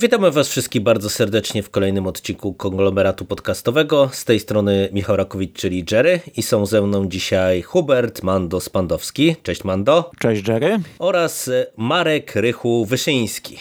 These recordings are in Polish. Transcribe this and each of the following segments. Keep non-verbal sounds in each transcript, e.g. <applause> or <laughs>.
Witamy Was wszystkich bardzo serdecznie w kolejnym odcinku konglomeratu podcastowego. Z tej strony Michał Rakowicz, czyli Jerry i są ze mną dzisiaj Hubert Mando Spandowski. Cześć Mando. Cześć Jerry. Oraz Marek Rychu Wyszyński.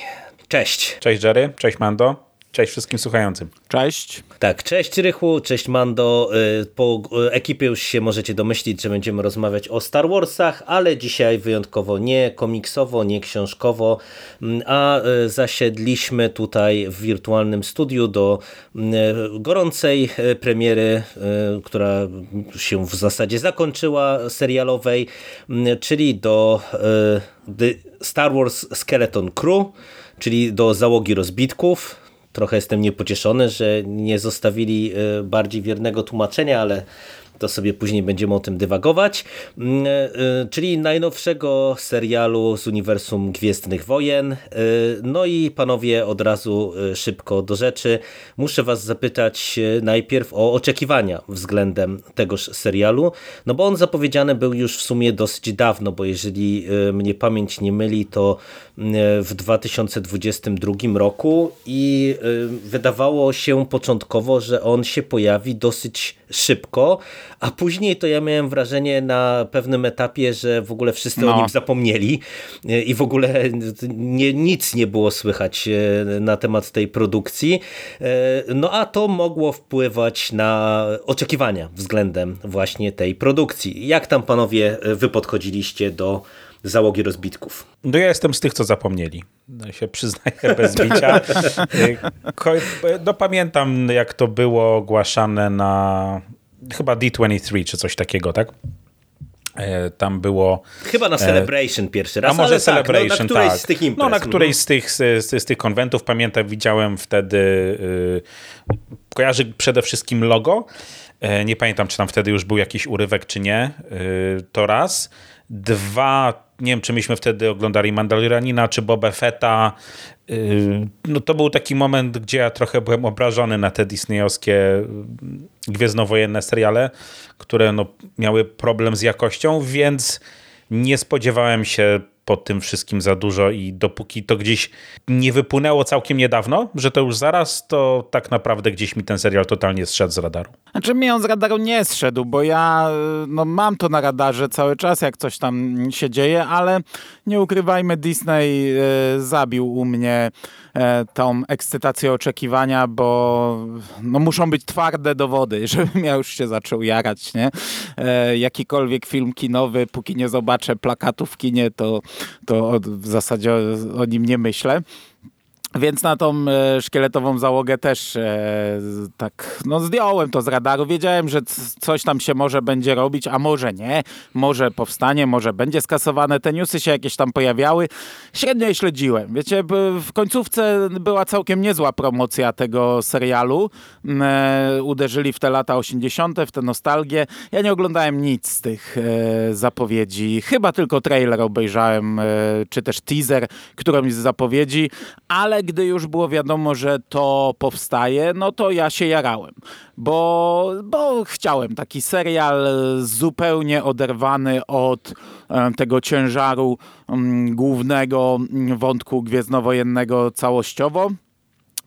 Cześć. Cześć Jerry, cześć Mando. Cześć wszystkim słuchającym. Cześć. Tak, cześć Rychu, cześć Mando. Y, po ekipie już się możecie domyślić, że będziemy rozmawiać o Star Warsach, ale dzisiaj wyjątkowo nie komiksowo, nie książkowo, mm, a y, zasiedliśmy tutaj w wirtualnym studiu do y, gorącej premiery, która się w zasadzie zakończyła serialowej, mm, czyli do Star Wars Skeleton Crew, czyli do załogi rozbitków trochę jestem niepocieszony, że nie zostawili e, bardziej wiernego tłumaczenia, ale to sobie później będziemy o tym dywagować, mm, e, e, czyli najnowszego serialu z uniwersum Gwiezdnych Wojen. No i panowie od razu szybko do rzeczy. Muszę was zapytać najpierw o oczekiwania względem tegoż serialu, no bo on zapowiedziany był już w sumie dosyć dawno, bo jeżeli mnie pamięć nie myli, to w 2022 roku i wydawało się początkowo, że on się pojawi dosyć szybko, a później to ja miałem wrażenie na pewnym etapie, że w ogóle wszyscy no. o nim zapomnieli y, i w ogóle nie, nic nie było słychać y, na temat tej produkcji. No a to mogło wpływać na oczekiwania względem właśnie tej produkcji. Jak tam panowie wy podchodziliście do załogi rozbitków. No ja jestem z tych, co zapomnieli. No się przyznaję <laughs> bez bicia. no pamiętam, jak to było ogłaszane na chyba D23 czy coś takiego, tak? E, tam było... Chyba na e, Celebration pierwszy raz, A może Celebration, tak, no, na którejś tak. z tych imprez. No na którejś z tych, z, z, tych konwentów, pamiętam, widziałem wtedy, yy, kojarzy przede wszystkim logo, yy, nie pamiętam, czy tam wtedy już był jakiś urywek, czy nie, to raz. Dwa, nie wiem, czy myśmy wtedy oglądali Mandalorianina, czy Boba Fetta. Y, no to był taki moment, gdzie ja trochę byłem obrażony na te disneyowskie y, gwiezdnowojenne seriale, które no, miały problem z jakością, więc nie spodziewałem się po tym wszystkim za dużo i dopóki to gdzieś nie wypłynęło całkiem niedawno, że to już zaraz, to tak naprawdę gdzieś mi ten serial totalnie zszedł z radaru. Znaczy mi on z radaru nie zszedł, bo ja no, mam to na radarze cały czas, jak coś tam się dzieje, ale nie ukrywajmy, Disney e, zabił u mnie e, tą ekscytację oczekiwania, bo no, muszą być twarde dowody, <laughs> żebym ja już się zaczął jarać, nie? E, jakikolwiek film kinowy, póki nie zobaczę plakatu w kinie, to to w zasadzie o, o nim nie myślę. Więc na tą e, szkieletową załogę też e, tak, no zdjąłem to z radaru. Wiedziałem, że coś tam się może będzie robić, a może nie. Może powstanie, może będzie skasowane. Te newsy się jakieś tam pojawiały. Średnio je śledziłem. Wiecie, w końcówce była całkiem niezła promocja tego serialu. E, uderzyli w te lata 80., w tę nostalgię. Ja nie oglądałem nic z tych e, zapowiedzi. Chyba tylko trailer obejrzałem, e, czy też teaser którąś z zapowiedzi, ale gdy już było wiadomo, że to powstaje, no to ja się jarałem, bo, bo chciałem taki serial zupełnie oderwany od e, tego ciężaru mm, głównego mm, wątku gwiezdnowojennego całościowo.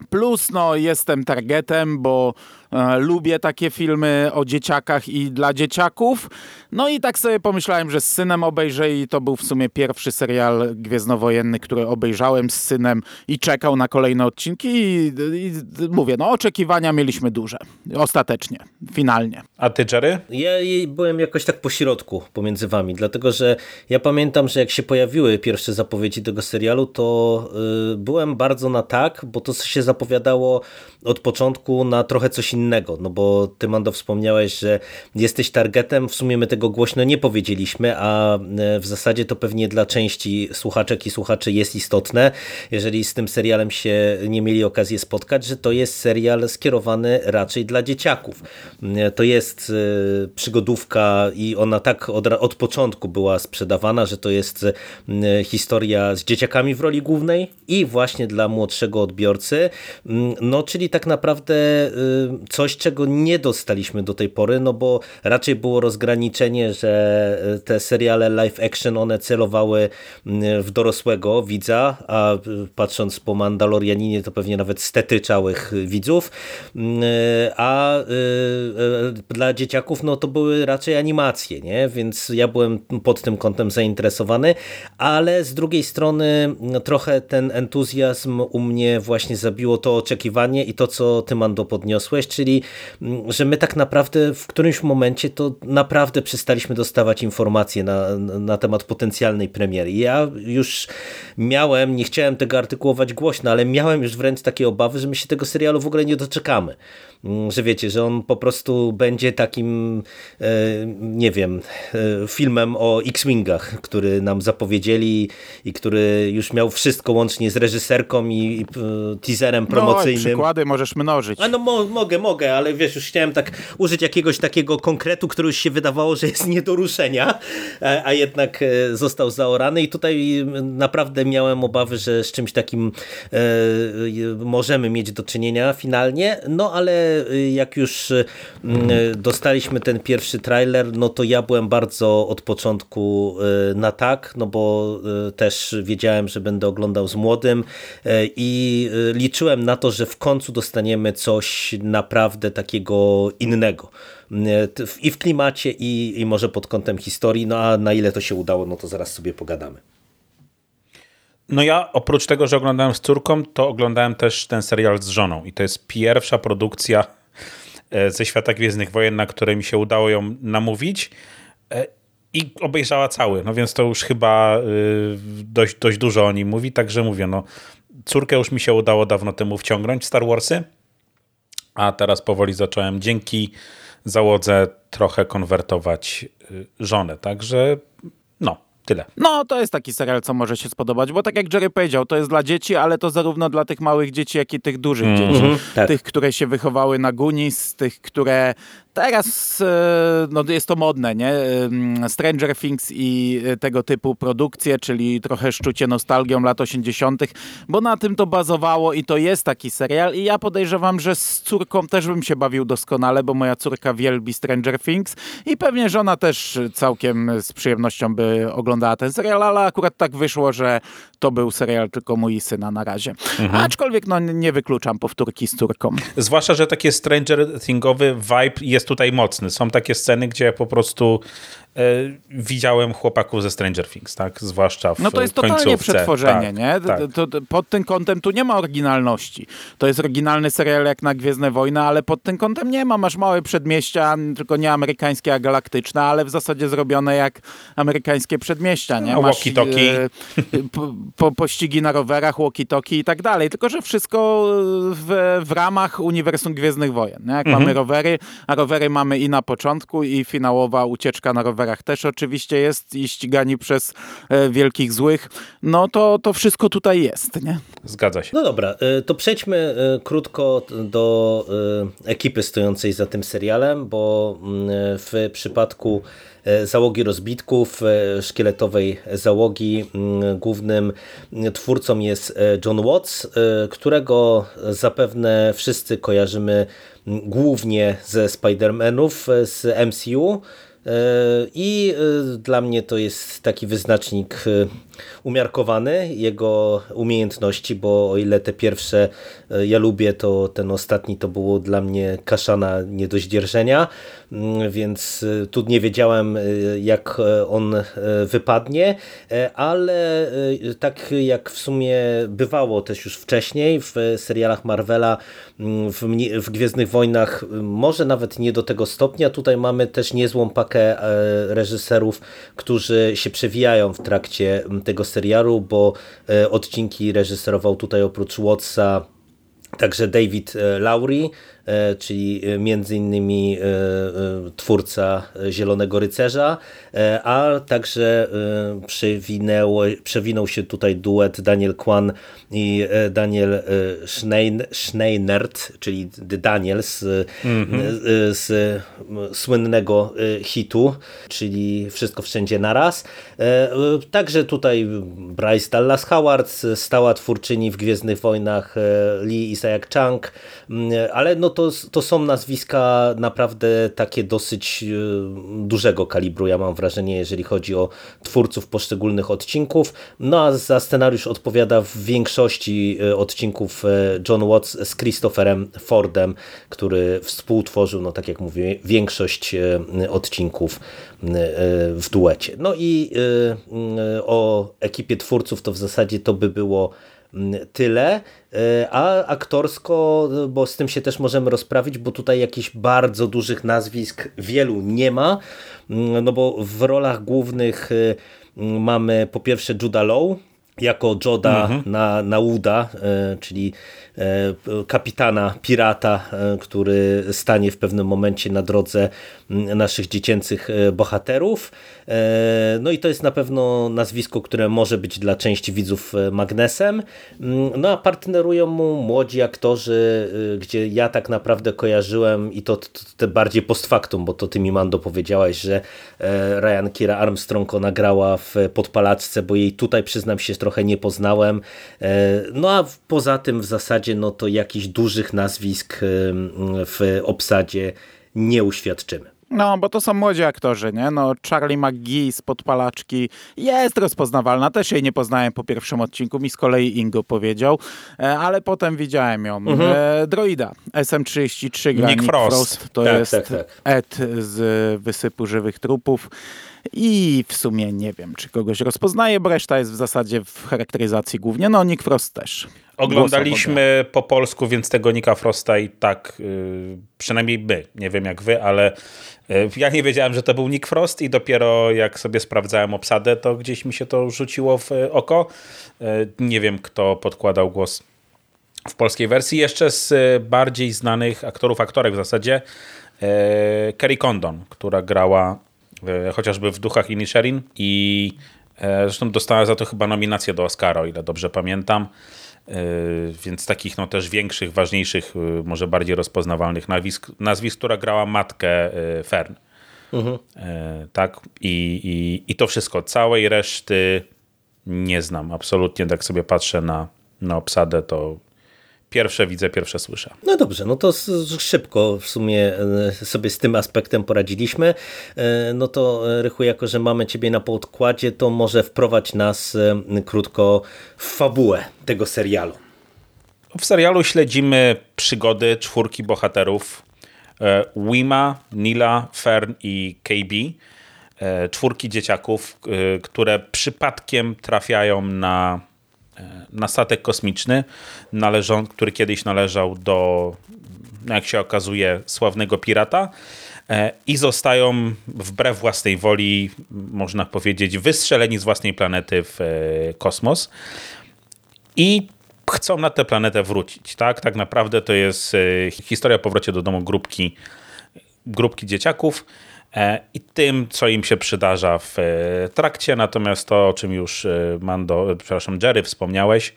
Plus, no, jestem targetem, bo e, lubię takie filmy o dzieciakach i dla dzieciaków. No i tak sobie pomyślałem, że z synem obejrzę i to był w sumie pierwszy serial gwiezdnowojenny, który obejrzałem z synem i czekał na kolejne odcinki i, i mówię, no oczekiwania mieliśmy duże. Ostatecznie, finalnie. A ty, Jerry? Ja byłem jakoś tak po środku pomiędzy wami, dlatego że ja pamiętam, że jak się pojawiły pierwsze zapowiedzi tego serialu, to y, byłem bardzo na tak, bo to się zapowiadało od początku na trochę coś innego, no bo ty Mando wspomniałeś, że jesteś targetem, w sumie my tego głośno nie powiedzieliśmy, a e, w zasadzie to pewnie dla części słuchaczek i słuchaczy jest istotne, jeżeli z tym serialem się nie mieli okazji spotkać, że to jest serial skierowany raczej dla dzieciaków. E, to jest e, przygodówka i ona tak od, od początku była sprzedawana, że to jest historia z dzieciakami w roli głównej i właśnie dla młodszego odbiorcy, no czyli tak naprawdę coś, czego nie dostaliśmy do tej pory, no bo raczej było rozgraniczenie, że te seriale live action, one celowały w dorosłego widza, a patrząc po Mandalorianinie, to pewnie nawet stetyczałych widzów, a dla dzieciaków, no to były raczej animacje, nie? Więc ja byłem pod tym kątem zainteresowany, ale z drugiej strony no, trochę ten entuzjazm u mnie właśnie zabiło to oczekiwanie i to, co ty Mando podniosłeś, czyli że my tak naprawdę w którymś momencie to naprawdę przestaliśmy dostawać informacje na, na temat potencjalnej premiery. Ja już miałem, nie chciałem tego artykułować głośno, ale miałem już wręcz takie obawy, że my się tego serialu w ogóle nie doczekamy. Mm, że wiecie, że on po prostu będzie takim, e, nie wiem, e, filmem o X-Wingach, który nam zapowiedzieli i który już miał wszystko łącznie z reżyserką i e, teaserem promocyjnym. No, przykłady możesz mnożyć. A no mo mogę, mogę, ale wiesz, już chciałem tak użyć jakiegoś takiego konkretu, który już się wydawało, że jest nie do ruszenia, a jednak został zaorany. I tutaj naprawdę miałem obawy, że z czymś takim możemy mieć do czynienia finalnie, no ale jak już dostaliśmy ten pierwszy trailer, no to ja byłem bardzo od początku na tak, no bo też wiedziałem, że będę oglądał z młodym i liczyłem na to, że w końcu dostaniemy coś naprawdę takiego innego i w klimacie, i, i może pod kątem historii, no a na ile to się udało, no to zaraz sobie pogadamy. No ja oprócz tego, że oglądałem z córką, to oglądałem też ten serial z żoną. I to jest pierwsza produkcja e, ze świata Gwiezdnych Wojen, na której mi się udało ją namówić e, i obejrzała cały, no więc to już chyba e, dość, dość dużo o nim mówi, także mówię, no córkę już mi się udało dawno temu wciągnąć w Star Warsy, a teraz powoli zacząłem dzięki załodze trochę konwertować żonę, także no, Tyle. No, to jest taki serial, co może się spodobać, bo tak jak Jerry powiedział, to jest dla dzieci, ale to zarówno dla tych małych dzieci, jak i tych dużych mm -hmm. dzieci. Tak. Tych, które się wychowały na Goonies, tych, które Teraz e, no, jest to modne, nie? Stranger Things i tego typu produkcje, czyli trochę szczucie nostalgią lat 80., bo na tym to bazowało i to jest taki serial. I ja podejrzewam, że z córką też bym się bawił doskonale, bo moja córka wielbi Stranger Things i pewnie żona też całkiem z przyjemnością by oglądała ten serial, ale akurat tak wyszło, że to był serial tylko mój syna na razie. Mhm. Aczkolwiek no, nie wykluczam powtórki z córką. Zwłaszcza, że taki Stranger Thingowy vibe jest tutaj mocny. Są takie sceny, gdzie po prostu widziałem chłopaków ze Stranger Things, tak? Zwłaszcza w No to jest końcówce. totalnie przetworzenie, tak, nie? Tak. To, to, pod tym kątem tu nie ma oryginalności. To jest oryginalny serial jak na Gwiezdne Wojny, ale pod tym kątem nie ma. Masz małe przedmieścia, tylko nie amerykańskie, a galaktyczne, ale w zasadzie zrobione jak amerykańskie przedmieścia, nie? No, walkie-talkie. E, po, po, pościgi na rowerach, walkie-talkie i tak dalej. Tylko, że wszystko w, w ramach uniwersum Gwiezdnych Wojen. Nie? Jak mhm. mamy rowery, a rowery mamy i na początku i finałowa ucieczka na rowerach też oczywiście jest i ścigani przez e, wielkich złych, no to, to wszystko tutaj jest, nie? Zgadza się. No dobra, e, to przejdźmy e, krótko do ekipy stojącej za tym serialem, bo mm, w przypadku załogi rozbitków, szkieletowej załogi. Mm, głównym twórcą jest John Watts, którego zapewne wszyscy kojarzymy głównie ze Spider-Manów z MCU i e, dla mnie to jest taki wyznacznik e, umiarkowany jego umiejętności, bo o ile te pierwsze ja lubię, to ten ostatni to było dla mnie kaszana nie do zdzierżenia, mm, więc tu nie wiedziałem jak on wypadnie, ale tak jak w sumie bywało też już wcześniej w serialach Marvela, mm, w, w Gwiezdnych Wojnach, może nawet nie do tego stopnia, tutaj mamy też niezłą pakę reżyserów, którzy się przewijają w trakcie tego serialu, bo e, odcinki reżyserował tutaj oprócz Watsa także David e, Lowry, E, czyli e, między innymi e, twórca Zielonego Rycerza, a także przewinęło, przewinął się tutaj duet Daniel Kwan i Daniel Schneinert, czyli Daniel z, mm -hmm. z słynnego hitu, czyli Wszystko Wszędzie Naraz. Także tutaj Bryce Dallas Howard, stała twórczyni w Gwiezdnych Wojnach Lee Isaac Chang, ale no to, to są nazwiska naprawdę takie dosyć dużego kalibru, ja mam wrażenie, jeżeli chodzi o twórców poszczególnych odcinków. No a za scenariusz odpowiada w większości odcinków John Watts z Christopherem Fordem, który współtworzył, no tak jak mówię, większość odcinków w duecie. No i o ekipie twórców to w zasadzie to by było tyle, e, a aktorsko, bo z tym się też możemy rozprawić, bo tutaj jakichś bardzo dużych nazwisk wielu nie ma, no bo w rolach głównych e, mamy po pierwsze Judah Law, jako Joda mhm. na, na Uda, e, czyli kapitana, pirata, e, który stanie w pewnym momencie na drodze naszych dziecięcych e, bohaterów. No i to jest na pewno nazwisko, które może być dla części widzów magnesem. No a partnerują mu młodzi aktorzy, gdzie ja tak naprawdę kojarzyłem i to, to, to bardziej post factum, bo to ty mi Mando powiedziałaś, że Ryan Kira Armstrong ona grała w Podpalaczce, bo jej tutaj przyznam się trochę nie poznałem. No a poza tym w zasadzie no to jakichś dużych nazwisk w obsadzie nie uświadczymy. No, bo to są młodzi aktorzy, nie? No, Charlie McGee z Podpalaczki jest rozpoznawalna. Też jej nie poznałem po pierwszym odcinku. Mi z kolei Ingo powiedział, e, ale potem widziałem ją. Mhm. E, droida SM-33 gra Nick, Nick Frost. Frost. To tak, jest tak, tak. Ed z Wysypu Żywych Trupów. I w sumie nie wiem, czy kogoś rozpoznaje, bo reszta jest w zasadzie w charakteryzacji głównie. No, Nick Frost też. Oglądaliśmy po polsku, więc tego Nika Frosta i tak, yy, przynajmniej by, nie wiem jak wy, ale yy, ja nie wiedziałem, że to był Nick Frost i dopiero jak sobie sprawdzałem obsadę, to gdzieś mi się to rzuciło w oko. Yy, nie wiem, kto podkładał głos w polskiej wersji. Jeszcze z bardziej znanych aktorów, aktorek w zasadzie, Kerry Condon, która grała chociażby w Duchach Inisherin i zresztą dostała za to chyba nominację do Oscara, o ile dobrze pamiętam. E, więc takich no, też większych, ważniejszych, e, może bardziej rozpoznawalnych nazwisk, nazwisk która grała matkę e, Fern. Mhm. Tak, I, i, i to wszystko. Całej reszty nie znam. Absolutnie, tak sobie patrzę na, na obsadę, to pierwsze widzę, pierwsze słyszę. No dobrze, no to szybko w sumie e, sobie z tym aspektem poradziliśmy. E, no to e, Rychu, jako że mamy Ciebie na podkładzie, to może wprowadź nas krótko w fabułę tego serialu. W serialu śledzimy przygody czwórki bohaterów Wima, Nila, Fern i KB. Czwórki dzieciaków, które przypadkiem trafiają na na statek kosmiczny, należą, który kiedyś należał do, jak się okazuje, sławnego pirata e, i zostają wbrew własnej woli, można powiedzieć, wystrzeleni z własnej planety w e, kosmos i chcą na tę planetę wrócić. Tak, tak naprawdę to jest e, historia o powrocie do domu grupki, grupki dzieciaków, E, i tym, co im się przydarza w e, trakcie. Natomiast to, o czym już e, Mando, przepraszam, Jerry wspomniałeś,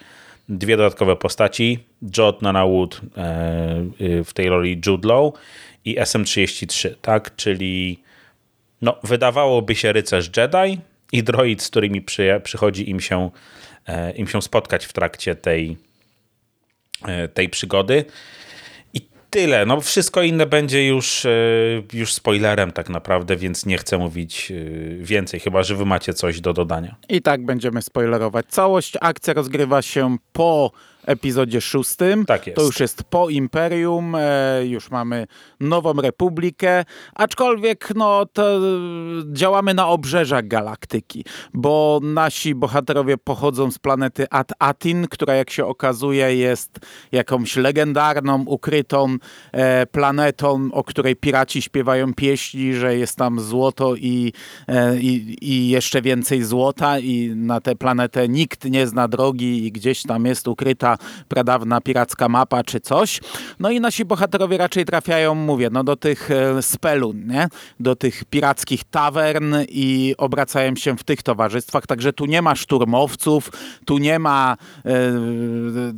dwie dodatkowe postaci, Jot Nanawood w tej roli Jude Law i SM-33, tak? Czyli no, wydawałoby się rycerz Jedi i droid, z którymi przy, przychodzi im się, im się spotkać w trakcie tej, tej przygody tyle. No wszystko inne będzie już, e, już spoilerem tak naprawdę, więc nie chcę mówić e, więcej, chyba że wy macie coś do dodania. I tak będziemy spoilerować. Całość akcja rozgrywa się po epizodzie szóstym. Tak jest. To już jest po Imperium, e, już mamy nową republikę, aczkolwiek no, to działamy na obrzeżach galaktyki, bo nasi bohaterowie pochodzą z planety At-Atin, która jak się okazuje jest jakąś legendarną, ukrytą e, planetą, o której piraci śpiewają pieśni, że jest tam złoto i, e, i, i jeszcze więcej złota i na tę planetę nikt nie zna drogi i gdzieś tam jest ukryta pradawna piracka mapa czy coś. No i nasi bohaterowie raczej trafiają, mówię, no do tych e, spelun, nie? Do tych pirackich tawern i obracają się w tych towarzystwach, także tu nie ma szturmowców, tu nie ma e,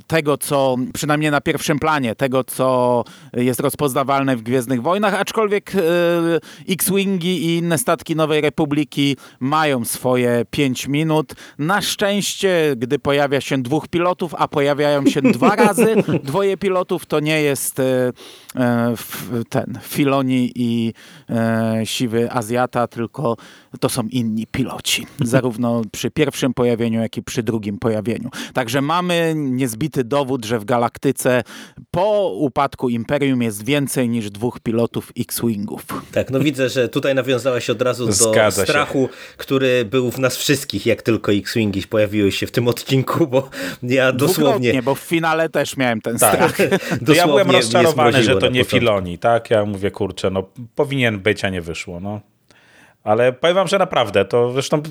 tego, co przynajmniej na pierwszym planie, tego, co jest rozpoznawalne w Gwiezdnych Wojnach, aczkolwiek e, X-Wingi i inne statki Nowej Republiki mają swoje 5 minut. Na szczęście, gdy pojawia się dwóch pilotów, a pojawia pojawiają się dwa razy, <laughs> dwoje pilotów to nie jest e, ten Filoni i e, siwy Azjata, tylko to są inni piloci. <laughs> Zarówno przy pierwszym pojawieniu, jak i przy drugim pojawieniu. Także mamy niezbity dowód, że w galaktyce po upadku Imperium jest więcej niż dwóch pilotów X-Wingów. Tak, no widzę, że tutaj nawiązałeś od razu do strachu, się. który był w nas wszystkich, jak tylko X-Wingi pojawiły się w tym odcinku, bo ja dosłownie... bo w finale też miałem ten tak. strach. <laughs> ja byłem rozczarowany, że to nie Filoni, tak? Ja mówię, kurczę, no powinien być, a nie wyszło, no. Ale powiem wam, że naprawdę, to zresztą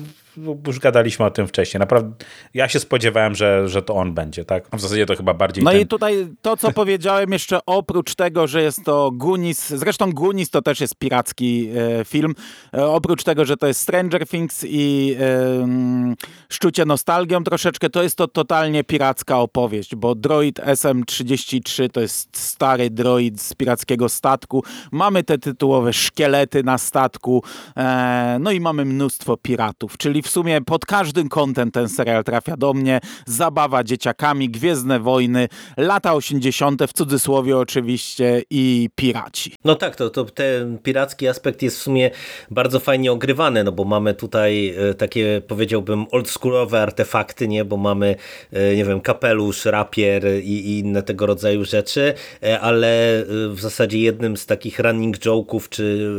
już gadaliśmy o tym wcześniej. Naprawdę, ja się spodziewałem, że, że to on będzie, tak? W zasadzie to chyba bardziej. No ten... i tutaj to, co <laughs> powiedziałem jeszcze oprócz tego, że jest to Gunis, zresztą Gunis to też jest piracki e, film. E, oprócz tego, że to jest Stranger Things i e, szczucie nostalgią troszeczkę, to jest to totalnie piracka opowieść, bo droid SM-33 to jest stary droid z pirackiego statku. Mamy te tytułowe szkielety na statku, e, no i mamy mnóstwo piratów, czyli w sumie pod każdym kątem ten serial trafia do mnie. Zabawa dzieciakami, Gwiezdne Wojny, lata 80. w cudzysłowie oczywiście i piraci. No tak, to, to ten piracki aspekt jest w sumie bardzo fajnie ogrywany, no bo mamy tutaj e, takie powiedziałbym oldschoolowe artefakty, nie, bo mamy e, nie wiem, kapelusz, rapier i, i inne tego rodzaju rzeczy, e, ale w zasadzie jednym z takich running joke'ów, czy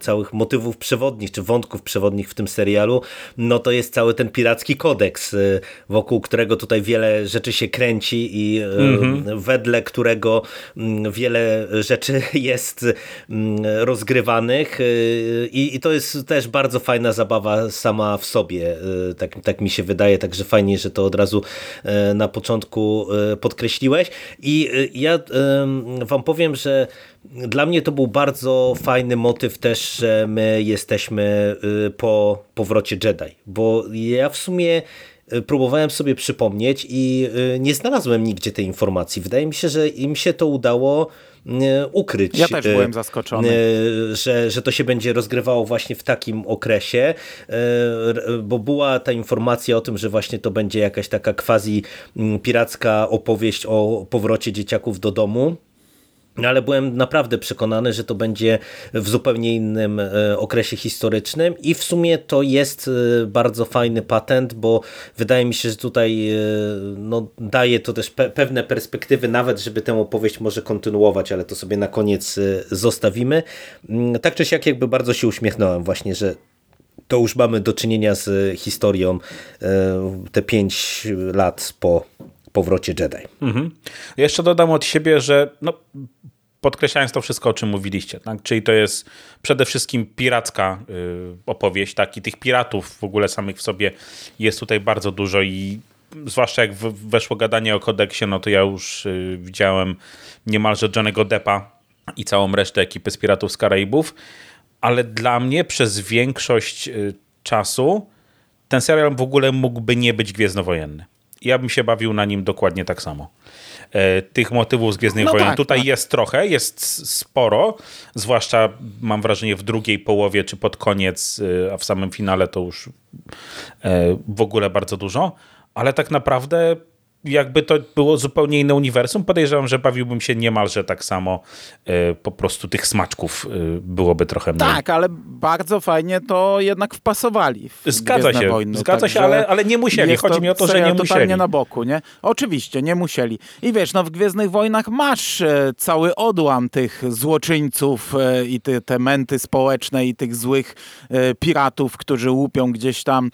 całych motywów przewodnich, czy wątków przewodnich w tym serialu, no to jest cały ten piracki kodeks, y, wokół którego tutaj wiele rzeczy się kręci i mm -hmm. wedle którego mm, wiele rzeczy <laughs> jest mm, rozgrywanych y, i, i to jest też bardzo fajna zabawa sama w sobie, tak, tak mi się wydaje, także fajnie, że to od razu na początku podkreśliłeś i ja wam powiem, że dla mnie to był bardzo fajny motyw też, że my jesteśmy po powrocie Jedi, bo ja w sumie y, próbowałem sobie przypomnieć i y, nie znalazłem nigdzie tej informacji. Wydaje mi się, że im się to udało y, ukryć. Ja też byłem zaskoczony. Że, że to się będzie rozgrywało właśnie w takim okresie, bo była ta informacja o tym, że właśnie to będzie jakaś taka quasi mm, piracka opowieść o powrocie dzieciaków do domu. No, ale byłem naprawdę przekonany, że to będzie w zupełnie innym e, okresie historycznym i w sumie to jest e, bardzo fajny patent, bo wydaje mi się, że tutaj e, no, daje to też pe pewne perspektywy, nawet żeby tę opowieść może kontynuować, ale to sobie na koniec zostawimy. Mm, tak czy siak jakby bardzo się uśmiechnąłem właśnie, że to już mamy do czynienia z historią te pięć lat po powrocie Jedi. Mhm. Jeszcze dodam od siebie, że no, podkreślając to wszystko, o czym mówiliście, tak? czyli to jest przede wszystkim piracka y, opowieść, tak? i tych piratów w ogóle samych w sobie jest tutaj bardzo dużo i zwłaszcza jak weszło gadanie o kodeksie, no to ja już y, widziałem niemalże Johnnego Deppa i całą resztę ekipy z Piratów z Karaibów, ale dla mnie przez większość y, czasu ten serial w ogóle mógłby nie być gwiezdnowojenny. Ja bym się bawił na nim dokładnie tak samo. E, tych motywów z Gwiezdnych no Wojen. Tak, Tutaj tak. jest trochę, jest sporo, zwłaszcza mam wrażenie w drugiej połowie, czy pod koniec, e, a w samym finale to już e, w ogóle bardzo dużo, ale tak naprawdę jakby to było zupełnie inne uniwersum, podejrzewam, że bawiłbym się niemalże tak samo. E, po prostu tych smaczków e, byłoby trochę mniej. Tak, ale bardzo fajnie to jednak wpasowali. W zgadza się, wojny, zgadza się, ale, ale nie musieli. Chodzi mi o to, że nie musieli. totalnie na boku, nie? Oczywiście, nie musieli. I wiesz, no w Gwiezdnych Wojnach masz e, cały odłam tych złoczyńców i te, te menty społeczne i tych złych piratów, którzy łupią gdzieś tam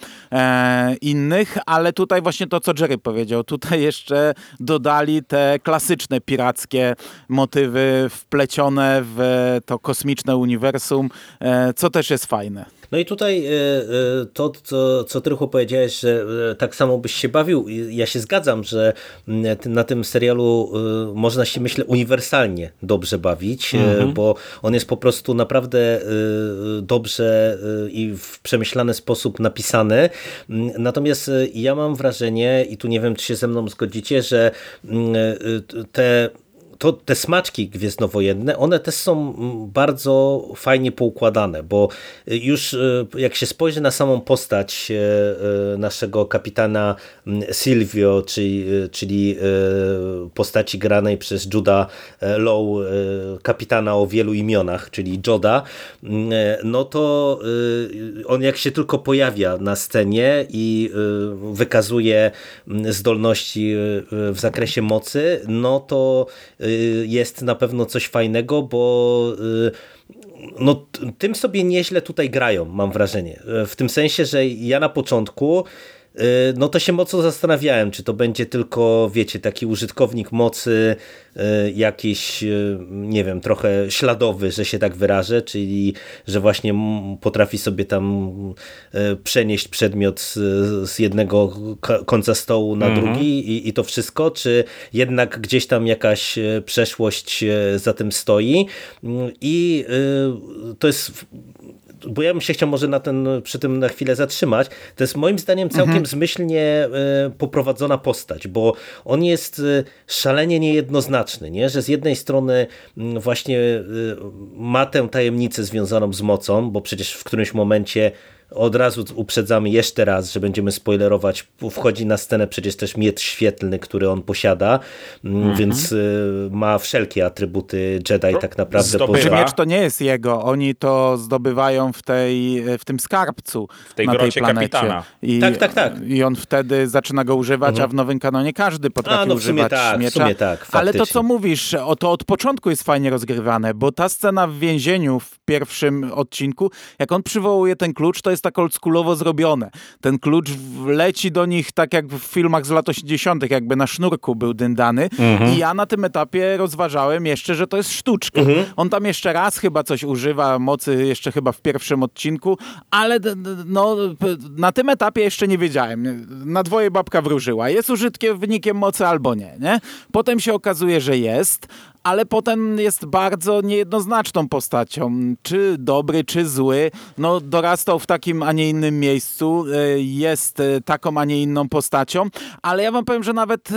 innych, ale tutaj właśnie to, co Jerry powiedział, tutaj jeszcze dodali te klasyczne pirackie motywy wplecione w to kosmiczne uniwersum, e, co też jest fajne. No i tutaj e, e, to, co, co Trychu powiedziałeś, że tak samo byś się bawił. Ja się zgadzam, że na tym serialu można się, myślę, uniwersalnie dobrze bawić, mhm. bo on jest po prostu naprawdę dobrze i w przemyślany sposób napisany. Natomiast ja mam wrażenie, i tu nie wiem, czy się ze mną zgodzicie, że te to, te smaczki gwiezdnowojenne, one też są bardzo fajnie poukładane, bo już jak się spojrzy na samą postać naszego kapitana Silvio, czyli, czyli postaci granej przez Juda Low, kapitana o wielu imionach, czyli Joda, no to on jak się tylko pojawia na scenie i wykazuje zdolności w zakresie mocy, no to y, jest na pewno coś fajnego, bo y, no, tym sobie nieźle tutaj grają, mam wrażenie. W tym sensie, że ja na początku Y, no to się mocno zastanawiałem, czy to będzie tylko, wiecie, taki użytkownik mocy y, jakiś, y, nie wiem, trochę śladowy, że się tak wyrażę, czyli, że właśnie potrafi sobie tam przenieść przedmiot z jednego końca stołu na mhm. drugi i, i to wszystko, czy jednak gdzieś tam jakaś przeszłość za tym stoi i to jest bo ja bym się chciał może na ten, przy tym na chwilę zatrzymać. To jest moim zdaniem całkiem mhm. zmyślnie e, poprowadzona postać, bo on jest e, szalenie niejednoznaczny, nie? że z jednej strony właśnie e, ma tę tajemnicę związaną z mocą, bo przecież w którymś momencie od razu uprzedzamy jeszcze raz, że będziemy spoilerować. Wchodzi na scenę przecież też miecz świetlny, który on posiada, mm, mhm. więc y, ma wszelkie atrybuty Jedi tak naprawdę. Zdobywa. Miecz to nie jest jego, oni to zdobywają w, tej, w tym skarbcu w tej na tej planecie. kapitana. I, tak, tak, tak. I on wtedy zaczyna go używać, mhm. a w nowym kanonie każdy potrafi a, no używać tak, miecza. Tak, Ale to, co mówisz, o, to od początku jest fajnie rozgrywane, bo ta scena w więzieniu w pierwszym odcinku, jak on przywołuje ten klucz, to jest tak oldschoolowo zrobione. Ten klucz leci do nich tak jak w filmach z lat 80., jakby na sznurku był dyndany. Mhm. I ja na tym etapie rozważałem jeszcze, że to jest sztuczka. Mhm. On tam jeszcze raz chyba coś używa mocy, jeszcze chyba w pierwszym odcinku, ale no, na tym etapie jeszcze nie wiedziałem. Na dwoje babka wróżyła. Jest użytkownikiem mocy albo nie, nie? Potem się okazuje, że jest, ale potem jest bardzo niejednoznaczną postacią. Czy dobry, czy zły. No, dorastał w takim, a nie innym miejscu. E, jest e, taką, a nie inną postacią. Ale ja wam powiem, że nawet e,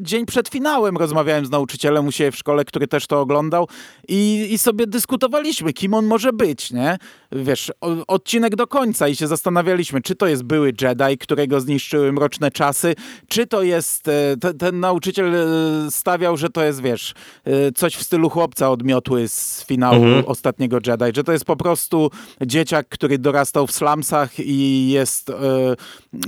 dzień przed finałem rozmawiałem z nauczycielem u siebie w szkole, który też to oglądał i, i sobie dyskutowaliśmy, kim on może być, nie? Wiesz, odcinek do końca i się zastanawialiśmy, czy to jest były Jedi, którego zniszczyły mroczne czasy, czy to jest, ten, ten nauczyciel stawiał, że to jest, wiesz, coś w stylu chłopca odmiotły z finału mhm. ostatniego Jedi, że to jest po prostu dzieciak, który dorastał w slumsach i jest e,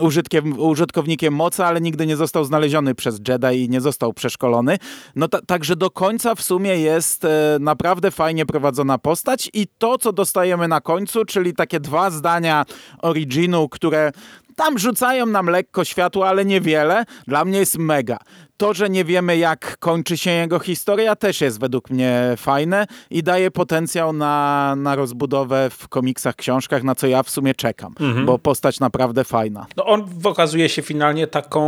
użytkiem, użytkownikiem mocy, ale nigdy nie został znaleziony przez Jedi i nie został przeszkolony. No także do końca w sumie jest e, naprawdę fajnie prowadzona postać i to, co dostajemy na końcu, czyli takie dwa zdania originu, które tam rzucają nam lekko światło, ale niewiele. Dla mnie jest mega. To, że nie wiemy, jak kończy się jego historia, też jest według mnie fajne i daje potencjał na, na rozbudowę w komiksach, książkach, na co ja w sumie czekam, mhm. bo postać naprawdę fajna. No on okazuje się finalnie taką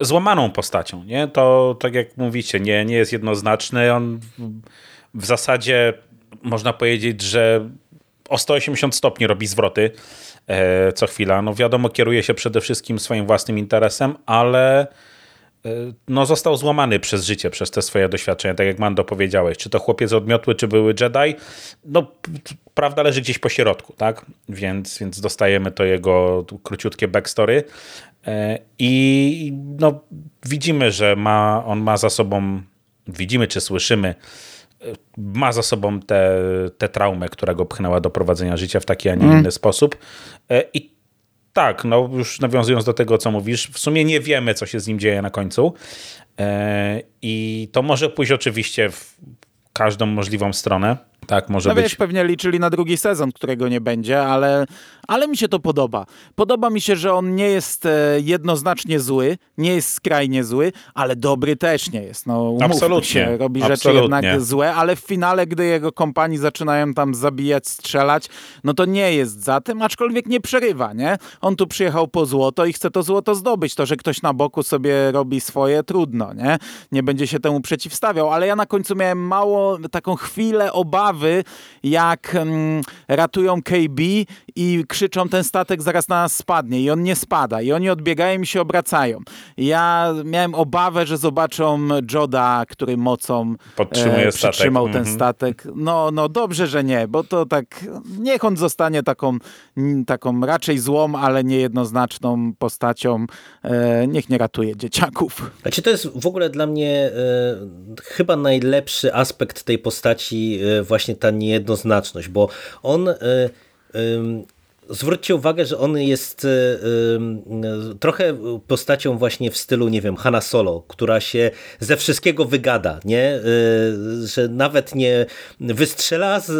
złamaną postacią, nie? To tak jak mówicie, nie, nie jest jednoznaczny. On w zasadzie można powiedzieć, że o 180 stopni robi zwroty co chwila. No wiadomo, kieruje się przede wszystkim swoim własnym interesem, ale e, no, został złamany przez życie, przez te swoje doświadczenia, tak jak Mando powiedziałeś. Czy to chłopiec odmiotły, czy były Jedi, no prawda leży gdzieś po środku, tak? Więc, więc dostajemy to jego króciutkie backstory e, i no, widzimy, że ma, on ma za sobą, widzimy czy słyszymy ma za sobą tę te, te traumę, która go pchnęła do prowadzenia życia w taki, a nie mm. inny sposób. E, I tak, no już nawiązując do tego, co mówisz, w sumie nie wiemy, co się z nim dzieje na końcu. E, I to może pójść oczywiście w każdą możliwą stronę. Tak, może no być. wiesz, pewnie liczyli na drugi sezon, którego nie będzie, ale, ale mi się to podoba. Podoba mi się, że on nie jest e, jednoznacznie zły, nie jest skrajnie zły, ale dobry też nie jest. No, Absolutnie. Się, robi Absolutnie. rzeczy jednak złe, ale w finale, gdy jego kompanii zaczynają tam zabijać, strzelać, no to nie jest za tym, aczkolwiek nie przerywa, nie? On tu przyjechał po złoto i chce to złoto zdobyć. To, że ktoś na boku sobie robi swoje, trudno, nie? Nie będzie się temu przeciwstawiał, ale ja na końcu miałem mało, taką chwilę obawy, jak mm, ratują KB i krzyczą, ten statek zaraz na nas spadnie i on nie spada i oni odbiegają i się obracają. Ja miałem obawę, że zobaczą Joda, który mocą Podtrzymuje e, przytrzymał statek. ten mhm. statek. No, no dobrze, że nie, bo to tak, niech on zostanie taką, taką raczej złą, ale niejednoznaczną postacią. E, niech nie ratuje dzieciaków. Znaczy to jest w ogóle dla mnie e, chyba najlepszy aspekt tej postaci, e, właśnie ta niejednoznaczność, bo on e, Zwróćcie uwagę, że on jest y, y, trochę postacią właśnie w stylu, nie wiem, Hanna Solo, która się ze wszystkiego wygada, nie? Y, że nawet nie wystrzela z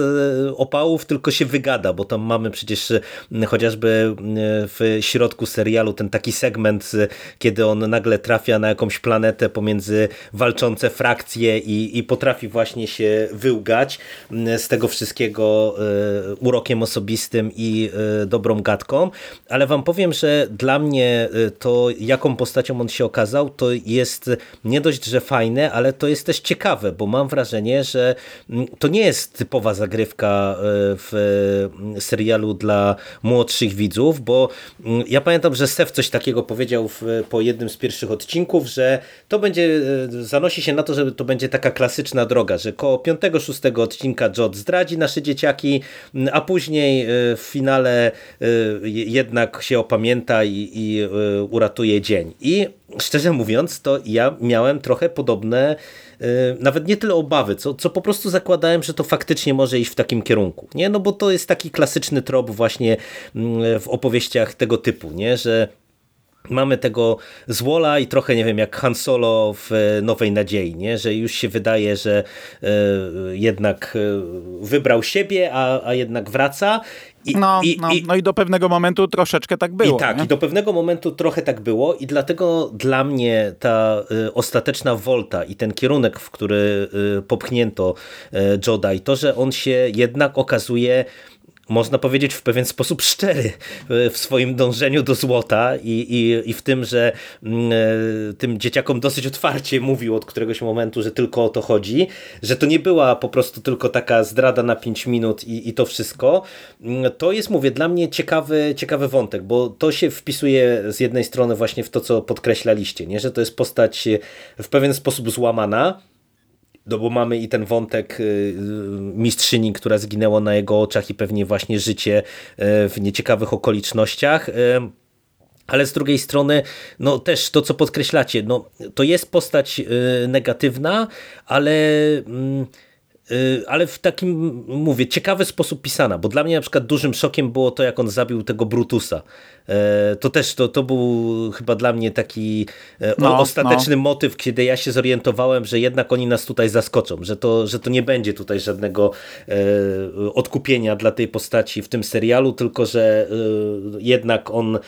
opałów, tylko się wygada, bo tam mamy przecież chociażby w środku serialu ten taki segment, kiedy on nagle trafia na jakąś planetę pomiędzy walczące frakcje i, i potrafi właśnie się wyłgać z tego wszystkiego urokiem osobistym i dobrą gadką, ale wam powiem, że dla mnie y, to jaką postacią on się okazał, to jest nie dość, że fajne, ale to jest też ciekawe, bo mam wrażenie, że mm, to nie jest typowa zagrywka y, w mm, serialu dla młodszych widzów, bo mm, ja pamiętam, że Sef coś takiego powiedział w, po jednym z pierwszych odcinków, że to będzie, y, zanosi się na to, że to będzie taka klasyczna droga, że koło 5-6 odcinka Jod zdradzi nasze dzieciaki, a później w finale Y, jednak się opamięta i, i y, uratuje dzień. I szczerze mówiąc, to ja miałem trochę podobne y, nawet nie tyle obawy, co, co po prostu zakładałem, że to faktycznie może iść w takim kierunku. Nie? No bo to jest taki klasyczny trop właśnie mm, w opowieściach tego typu, nie? że mamy tego złola i trochę, nie wiem, jak Han Solo w Nowej Nadziei, nie? że już się wydaje, że jednak wybrał siebie, a, a jednak wraca i, no, i, no, i, no i do pewnego momentu troszeczkę tak było. I tak, nie? i do pewnego momentu trochę tak było i dlatego dla mnie ta y, ostateczna wolta i ten kierunek, w który y, popchnięto y, Joda i to, że on się jednak okazuje można powiedzieć, w pewien sposób szczery w swoim dążeniu do złota i, i, i w tym, że mm, e, tym dzieciakom dosyć otwarcie mówił od któregoś momentu, że tylko o to chodzi, że to nie była po prostu tylko taka zdrada na 5 minut i, i to wszystko. Mm, to jest, mówię, dla mnie ciekawy, ciekawy wątek, bo to się wpisuje z jednej strony właśnie w to, co podkreślaliście, nie? że to jest postać w pewien sposób złamana, no bo mamy i ten wątek y, y, mistrzyni, która zginęła na jego oczach i pewnie właśnie życie y, w nieciekawych okolicznościach. Ale z drugiej strony, no też to, co podkreślacie, no to jest postać negatywna, ale mm, ale w takim, mówię, ciekawy sposób pisana, bo dla mnie na przykład dużym szokiem było to, jak on zabił tego Brutusa. E, to też to, to był chyba dla mnie taki e, no, ostateczny no. motyw, kiedy ja się zorientowałem, że jednak oni nas tutaj zaskoczą, że to, że to nie będzie tutaj żadnego e, odkupienia dla tej postaci w tym serialu, tylko że jednak on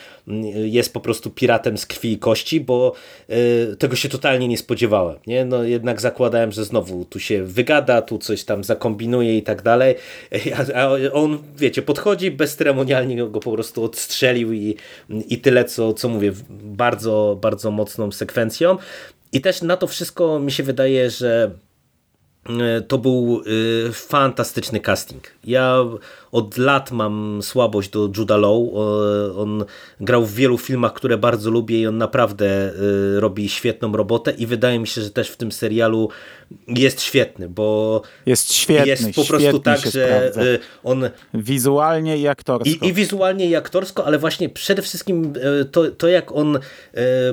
jest po prostu piratem z krwi i kości, bo tego się totalnie nie spodziewałem. Nie? No, jednak zakładałem, że znowu tu się wygada, tu coś tam zakombinuje i tak dalej, a on, wiecie, podchodzi, bezceremonialnie go po prostu odstrzelił i i, tyle, co, co mówię, bardzo, bardzo mocną sekwencją. I też na to wszystko mi się wydaje, że to był e, fantastyczny casting. Ja od lat mam słabość do Juda Law. On grał w wielu filmach, które bardzo lubię i on naprawdę e, robi świetną robotę i wydaje mi się, że też w tym serialu jest świetny, bo jest świetny, jest po prostu tak, że sprawdza. On wizualnie i aktorsko. I, I, wizualnie i aktorsko, ale właśnie przede wszystkim to, to jak on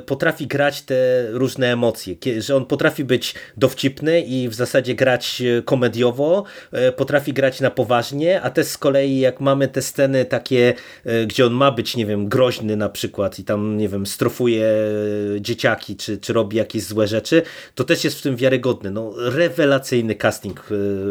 potrafi grać te różne emocje, że on potrafi być dowcipny i w zasadzie grać komediowo, potrafi grać na poważnie, a te z kolei jak mamy te sceny takie, gdzie on ma być, nie wiem, groźny na przykład i tam, nie wiem, strofuje dzieciaki, czy, czy robi jakieś złe rzeczy, to też jest w tym wiarygodny. No, rewelacyjny casting,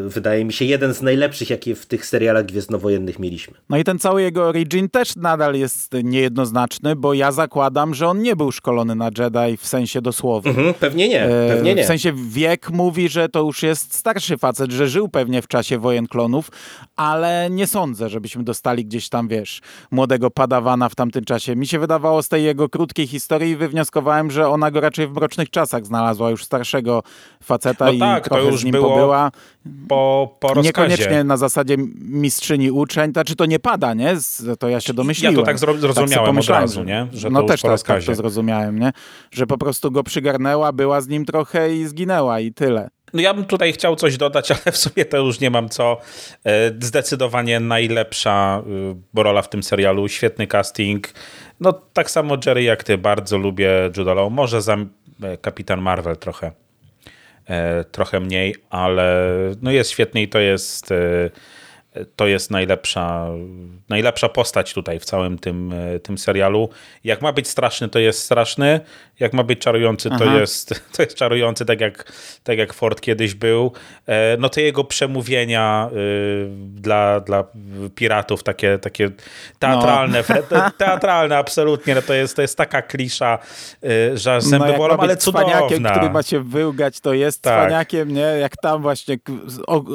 wydaje mi się, jeden z najlepszych, jakie w tych serialach gwiezdnowojennych mieliśmy. No i ten cały jego origin też nadal jest niejednoznaczny, bo ja zakładam, że on nie był szkolony na Jedi w sensie dosłownym. Mhm, pewnie nie, pewnie nie. W sensie wiek mówi, że to już jest jest starszy facet, że żył pewnie w czasie wojen klonów, ale nie sądzę, żebyśmy dostali gdzieś tam, wiesz, młodego padawana w tamtym czasie. Mi się wydawało z tej jego krótkiej historii i wywnioskowałem, że ona go raczej w mrocznych czasach znalazła, już starszego faceta No i tak, to trochę już z nim było pobyła. Po, po rozkazie. Niekoniecznie na zasadzie mistrzyni uczeń, to czy to nie pada, nie? To ja się domyśliłem. Ja to tak zro- zrozumiałem sobie od razu, nie? Że no to też tak, tak to zrozumiałem, nie? Że po prostu go przygarnęła, była z nim trochę i zginęła i tyle. No ja bym tutaj chciał coś dodać, <laughs> ale w sumie to już nie mam co. E, Zdecydowanie najlepsza y, rola w tym serialu, świetny casting. No tak samo Jerry jak ty, bardzo lubię Jude. Może za e, Kapitan Marvel trochę, e, trochę mniej, ale no jest świetny i to jest, e, to jest najlepsza, najlepsza postać tutaj w całym tym, tym serialu. Jak ma być straszny, to jest straszny. Jak ma być czarujący, to jest, to jest czarujący, tak jak, tak jak Ford kiedyś był. E, No te jego przemówienia y, dla, dla piratów, takie, takie teatralne, fre- <laughs> teatralne absolutnie, no to jest, to jest taka klisza, y, że aż zęby jak bolą, ale cudowna. który ma się wyłgać, to jest Tak. cwaniakiem, nie? Jak tam właśnie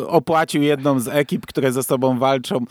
opłacił jedną z ekip, które ze sobą walczą,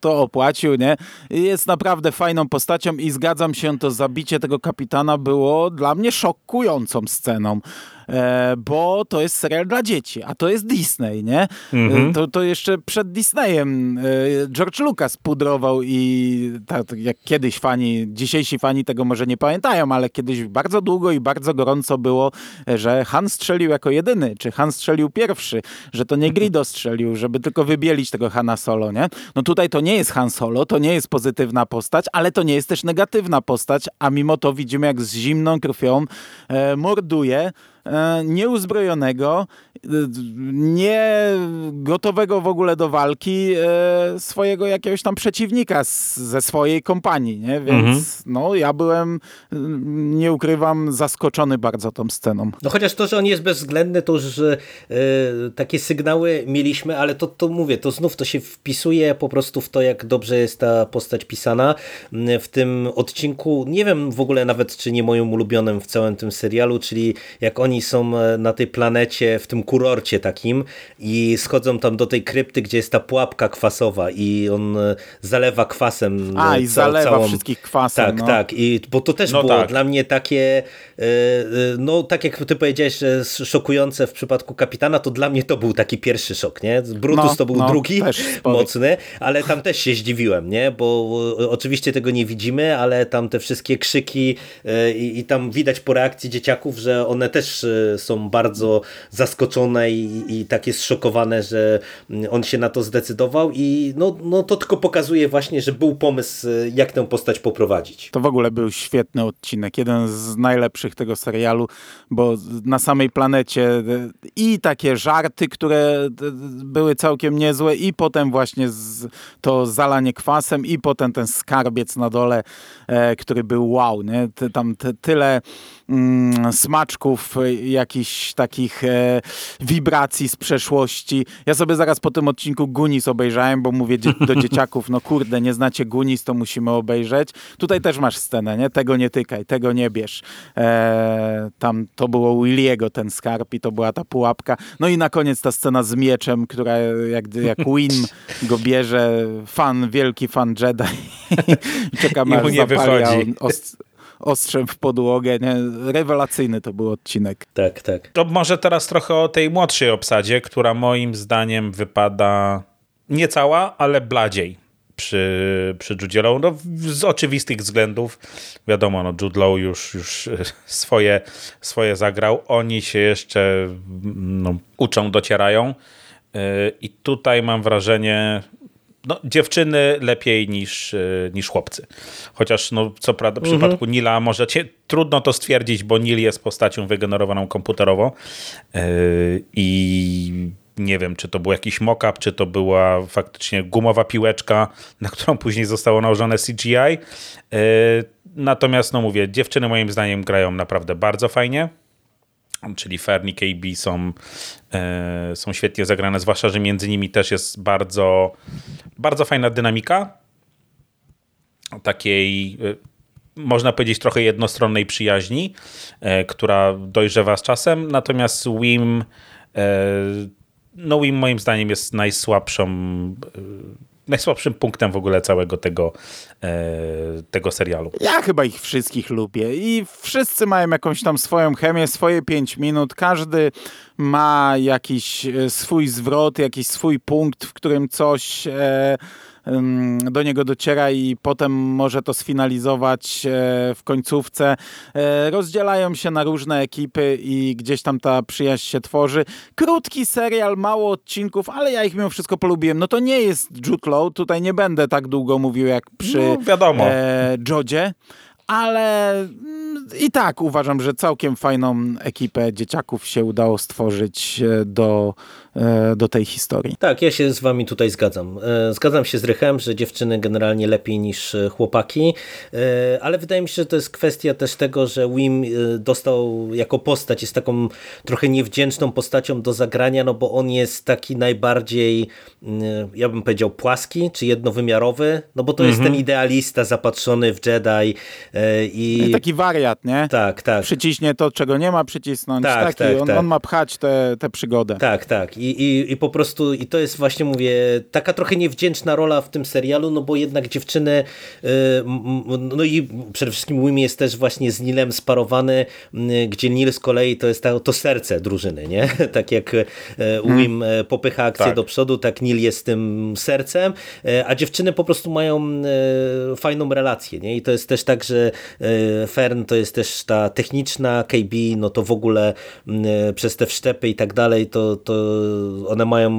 to opłacił, nie? Jest naprawdę fajną postacią i zgadzam się, to zabicie tego kapitana było dla mnie szokującą sceną. E, bo to jest serial dla dzieci, a to jest Disney, nie? Mhm. E, To, to jeszcze przed Disneyem e, George Lucas pudrował i tak jak kiedyś fani, dzisiejsi fani tego może nie pamiętają, ale kiedyś bardzo długo i bardzo gorąco było, że Han strzelił jako jedyny, czy Han strzelił pierwszy, że to nie Grido strzelił, żeby tylko wybielić tego Hana Solo, nie? No tutaj to nie jest Han Solo, to nie jest pozytywna postać, ale to nie jest też negatywna postać, a mimo to widzimy jak z zimną krwią e, morduje nieuzbrojonego, e, nie gotowego w ogóle do walki e, swojego jakiegoś tam przeciwnika z, ze swojej kompanii, nie? Więc Mhm. no ja byłem, mm, nie ukrywam, zaskoczony bardzo tą sceną. No chociaż to, że on jest bezwzględny, to już e, takie sygnały mieliśmy, ale to, to mówię, to znów to się wpisuje po prostu w to, jak dobrze jest ta postać pisana. M, W tym odcinku, nie wiem w ogóle nawet, czy nie moim ulubionym w całym tym serialu, czyli jak oni są e, na tej planecie, w tym kurorcie takim i schodzą tam do tej krypty, gdzie jest ta pułapka kwasowa i on e, zalewa kwasem A, e, i ca- zalewa całą... wszystkich kwasem. Tak, no. tak. I, bo to też No było tak. dla mnie takie, e, no tak jak ty powiedziałeś, szokujące w przypadku kapitana, to dla mnie to był taki pierwszy szok, nie? Brutus No, to był no, drugi, mocny, ale tam też się zdziwiłem, nie? Bo oczywiście tego nie widzimy, ale tam te wszystkie krzyki i, i tam widać po reakcji dzieciaków, że one też są bardzo zaskoczone i, i takie zszokowane, że mm, on się na to zdecydował i no, no to tylko pokazuje właśnie, że był pomysł, e, jak tę postać poprowadzić. To w ogóle był świetny odcinek, jeden z najlepszych tego serialu, bo na samej planecie e, i takie żarty, które e, były całkiem niezłe i potem właśnie to zalanie kwasem i potem ten skarbiec na dole, e, który był wow, nie? Tam tyle smaczków, e, jakichś takich e, wibracji z przeszłości. Ja sobie zaraz po tym odcinku Gunis obejrzałem, bo mówię do <laughs> dzieciaków, no kurde, nie znacie Gunis, to musimy obejrzeć. Tutaj też masz scenę, nie? Tego nie tykaj, tego nie bierz. E, tam to było Williego ten skarb i to była ta pułapka. No i na koniec ta scena z mieczem, która jak, jak <laughs> Win go bierze, fan, wielki fan Jedi. <laughs> Czekamy I mu nie zapali, wychodzi. on os- ostrzem w podłogę, nie? Rewelacyjny to był odcinek. Tak, tak. To może teraz trochę o tej młodszej obsadzie, która moim zdaniem wypada nie cała, ale bladziej przy, przy Judzie Law. No, z oczywistych względów. Wiadomo, no, Jude Law już, już <laughs> swoje, swoje zagrał. Oni się jeszcze no, uczą, docierają. Yy, I tutaj mam wrażenie, no, dziewczyny lepiej niż, yy, niż chłopcy. Chociaż no, co prawda w przypadku Nila może cię, trudno to stwierdzić, bo Nil jest postacią wygenerowaną komputerowo yy, i nie wiem, czy to był jakiś mock-up, czy to była faktycznie gumowa piłeczka, na którą później zostało nałożone CGI. Yy, Natomiast, no mówię, dziewczyny moim zdaniem grają naprawdę bardzo fajnie czyli Fernie KB są, e, są świetnie zagrane, zwłaszcza, że między nimi też jest bardzo, bardzo fajna dynamika takiej, e, można powiedzieć, trochę jednostronnej przyjaźni, e, która dojrzewa z czasem, natomiast Wim no Wim moim zdaniem jest najsłabszą najsłabszym punktem w ogóle całego tego, e, tego serialu. Ja chyba ich wszystkich lubię i wszyscy mają jakąś tam swoją chemię, swoje pięć minut. Każdy ma jakiś e, swój zwrot, jakiś swój punkt, w którym coś... E, do niego dociera i potem może to sfinalizować e, w końcówce. Rozdzielają się na różne ekipy i gdzieś tam ta przyjaźń się tworzy. Krótki serial, mało odcinków, ale ja ich mimo wszystko polubiłem. No to nie jest Jude Law, tutaj nie będę tak długo mówił jak przy no, wiadomo. E, Jodzie, ale mm, i tak uważam, że całkiem fajną ekipę dzieciaków się udało stworzyć e, do do tej historii. Tak, ja się z wami tutaj zgadzam. E, zgadzam się z Rychem, że dziewczyny generalnie lepiej niż e, chłopaki, ale wydaje mi się, że to jest kwestia też tego, że Wim dostał jako postać, jest taką trochę niewdzięczną postacią do zagrania, no bo on jest taki najbardziej, ja bym powiedział płaski, czy jednowymiarowy, no bo to jest mhm. ten idealista zapatrzony w Jedi i... Taki wariat, nie? Tak, tak. Przyciśnie to, czego nie ma przycisnąć. Tak, taki, tak, on, tak. on ma pchać tę przygodę. Tak, tak. I, i, I po prostu, i to jest właśnie, mówię, taka trochę niewdzięczna rola w tym serialu, no bo jednak dziewczyny, y, no i przede wszystkim Wim jest też właśnie z Nilem sparowany, gdzie Nil z kolei to jest to serce drużyny, nie? <laughs> Tak jak y, Wim hmm. popycha akcję tak. do przodu, tak Nil jest tym sercem, a dziewczyny po prostu mają fajną relację, nie? I to jest też tak, że Fern to jest też ta techniczna, KB, no to w ogóle przez te wszczepy i tak dalej, to, to one mają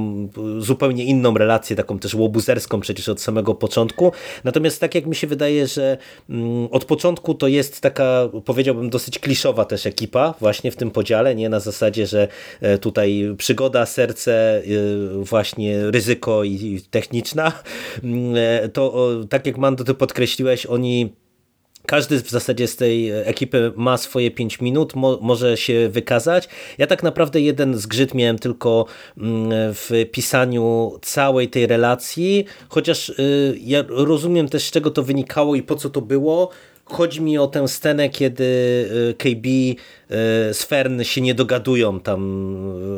zupełnie inną relację, taką też łobuzerską przecież od samego początku. Natomiast tak jak mi się wydaje, że mm, od początku to jest taka, powiedziałbym, dosyć kliszowa też ekipa właśnie w tym podziale, nie na zasadzie, że e, tutaj przygoda, serce, e, właśnie ryzyko i techniczna, mm, e, to tak jak Mando ty podkreśliłeś, oni każdy w zasadzie z tej ekipy ma swoje 5 minut, mo może się wykazać. Ja tak naprawdę jeden zgrzyt miałem tylko mm, w pisaniu całej tej relacji, chociaż y, ja rozumiem też z czego to wynikało i po co to było, Chodzi mi o tę scenę, kiedy y, KB y, z Fern się nie dogadują tam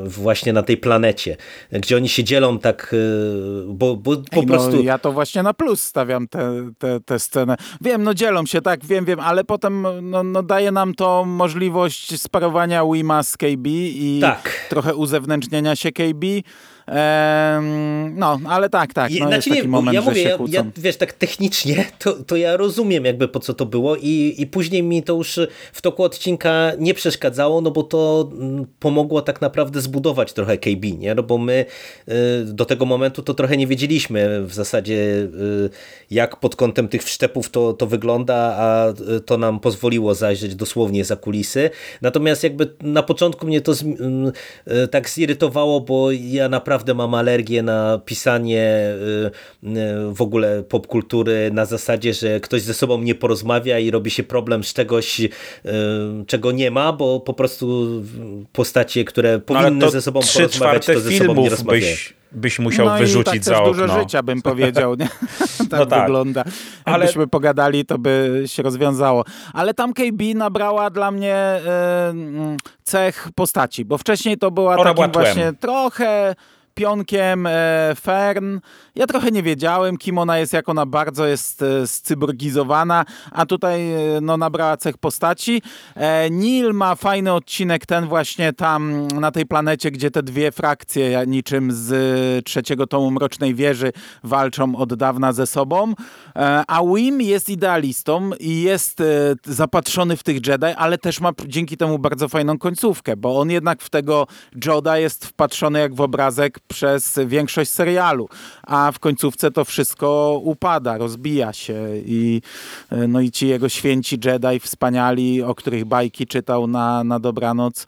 y, właśnie na tej planecie, gdzie oni się dzielą tak, bo, bo po Ej, no, prostu... Ja to właśnie na plus stawiam tę te, te, te scenę. Wiem, no dzielą się, tak, wiem, wiem, ale potem no, no daje nam to możliwość sparowania Wima z KB i tak. trochę uzewnętrznienia się KB no, ale tak, tak. No, znaczy, jest taki moment, ja mówię, ja, ja, wiesz, tak technicznie, to, to ja rozumiem jakby po co to było i, i później mi to już w toku odcinka nie przeszkadzało, no bo to mm, pomogło tak naprawdę zbudować trochę KB, nie? No bo my y, do tego momentu to trochę nie wiedzieliśmy w zasadzie y, jak pod kątem tych wszczepów to, to wygląda, a y, to nam pozwoliło zajrzeć dosłownie za kulisy. Natomiast jakby na początku mnie to tak zirytowało, bo ja naprawdę mam alergię na pisanie w ogóle popkultury na zasadzie, że ktoś ze sobą nie porozmawia i robi się problem z czegoś, czego nie ma, bo po prostu postacie, które no, powinny no, ze sobą porozmawiać, to ze sobą nie rozmawiają. Byś byś musiał no wyrzucić i tak za okno. dużo życia bym powiedział, nie? <laughs> tak, no tak wygląda. Jakbyśmy Ale... pogadali, to by się rozwiązało. Ale tam KB nabrała dla mnie yy, cech postaci, bo wcześniej to była Ora takim właśnie trochę pionkiem e, Fern. Ja trochę nie wiedziałem, kim ona jest, jak ona bardzo jest e, scyborgizowana, a tutaj e, no, nabrała cech postaci. Neil ma fajny odcinek, ten właśnie tam na tej planecie, gdzie te dwie frakcje, niczym z trzeciego tomu Mrocznej Wieży, walczą od dawna ze sobą. A Wim jest idealistą i jest zapatrzony w tych Jedi, ale też ma dzięki temu bardzo fajną końcówkę, bo on jednak w tego Joda jest wpatrzony jak w obrazek przez większość serialu, a w końcówce to wszystko upada, rozbija się i, e, no i ci jego święci Jedi wspaniali, o których bajki czytał na, na dobranoc,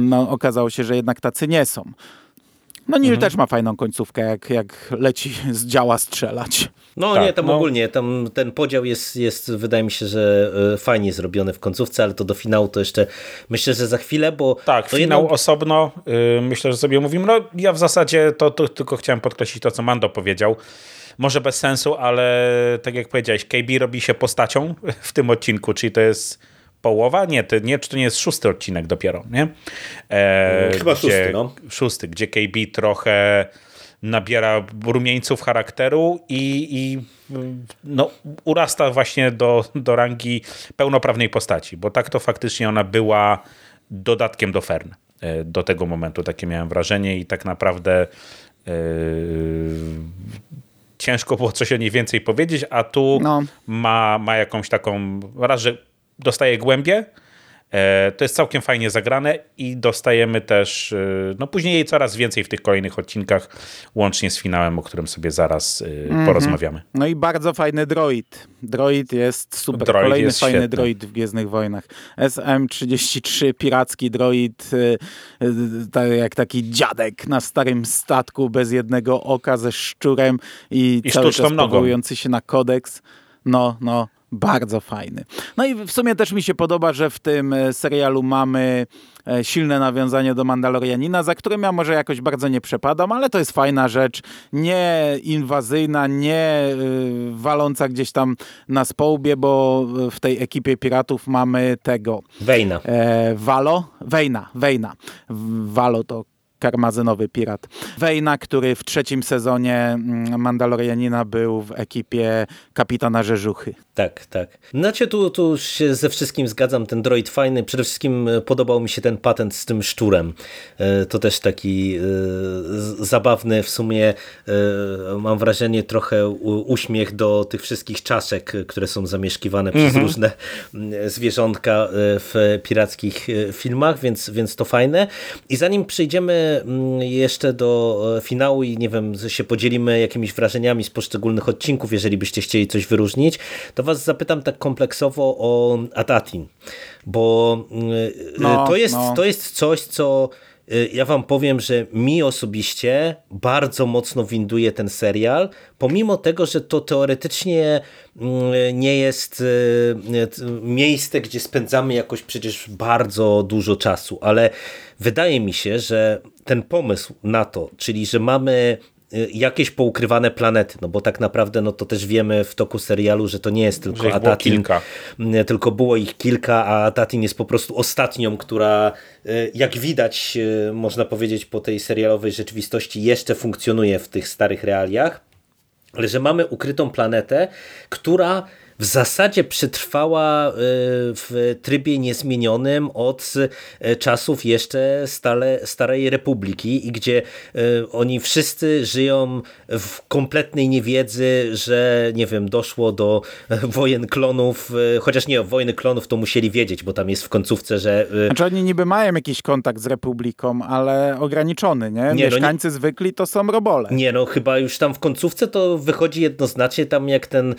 no, okazało się, że jednak tacy nie są. No Neil mhm. też ma fajną końcówkę, jak, jak leci z działa strzelać. No tak, nie, tam no. ogólnie tam ten podział jest, jest, wydaje mi się, że e, fajnie zrobiony w końcówce, ale to do finału to jeszcze myślę, że za chwilę, bo... Tak, finał jedno... osobno, yy, myślę, że sobie mówimy, no ja w zasadzie to, to tylko chciałem podkreślić to, co Mando powiedział, może bez sensu, ale tak jak powiedziałeś, KB robi się postacią w tym odcinku, czyli to jest połowa, nie, to nie, czy to nie jest szósty odcinek dopiero, nie? E, Chyba gdzie, szósty, no. Szósty, gdzie KB trochę nabiera rumieńców charakteru i, i no, urasta właśnie do, do rangi pełnoprawnej postaci, bo tak to faktycznie ona była dodatkiem do Fern. E, do tego momentu takie miałem wrażenie i tak naprawdę yy, ciężko było coś o niej więcej powiedzieć, a tu no. ma, ma jakąś taką, raz, że dostaje głębię, E, to jest całkiem fajnie zagrane i dostajemy też, e, no później jej coraz więcej w tych kolejnych odcinkach, łącznie z finałem, o którym sobie zaraz mm -hmm. porozmawiamy. No i bardzo fajny droid. Droid jest super. Droid Kolejny jest fajny świetny. droid w Gwiezdnych Wojnach. SM-33, piracki droid, jak taki dziadek na starym statku bez jednego oka ze szczurem i, I cały czas powołujący się na kodeks. No, no, bardzo fajny. No i w sumie też mi się podoba, że w tym e, serialu mamy e, silne nawiązanie do Mandalorianina, za którym ja może jakoś bardzo nie przepadam, ale to jest fajna rzecz, nie inwazyjna, nie y, waląca gdzieś tam na społbie, bo w tej ekipie piratów mamy tego. Wejna. E, Walo? Wejna, Wejna. Walo to karmazynowy pirat. Wejna, który w trzecim sezonie mm, Mandalorianina był w ekipie kapitana Rzeżuchy. Tak, tak. Znaczy tu, tu się ze wszystkim zgadzam, ten droid fajny. Przede wszystkim e, podobał mi się ten patent z tym szczurem. E, to też taki e, zabawny w sumie, mam wrażenie, trochę uśmiech do tych wszystkich czaszek, które są zamieszkiwane przez mhm. różne zwierzątka w pirackich filmach, więc, więc to fajne. I zanim przejdziemy jeszcze do finału i nie wiem, się podzielimy jakimiś wrażeniami z poszczególnych odcinków, jeżeli byście chcieli coś wyróżnić, to was zapytam tak kompleksowo o Atatin, bo y, no, to, jest, no. to jest coś, co y, ja wam powiem, że mi osobiście bardzo mocno winduje ten serial, pomimo tego, że to teoretycznie nie jest miejsce, gdzie spędzamy jakoś przecież bardzo dużo czasu, ale wydaje mi się, że ten pomysł na to, czyli że mamy Y, jakieś poukrywane planety, no bo tak naprawdę no to też wiemy w toku serialu, że to nie jest tylko Atatin, y, tylko było ich kilka, a Atatin jest po prostu ostatnią, która y, jak widać, można powiedzieć po tej serialowej rzeczywistości jeszcze funkcjonuje w tych starych realiach, ale że mamy ukrytą planetę, która w zasadzie przetrwała e, w trybie niezmienionym od e, czasów jeszcze stale, Starej Republiki i gdzie e, oni wszyscy żyją w kompletnej niewiedzy, że nie wiem, doszło do <laughs> wojen klonów, chociaż nie, wojny klonów to musieli wiedzieć, bo tam jest w końcówce, że... Znaczy oni niby mają jakiś kontakt z Republiką, ale ograniczony, nie? nie Mieszkańcy no nie... zwykli to są robole. Nie, no chyba już tam w końcówce to wychodzi jednoznacznie tam jak ten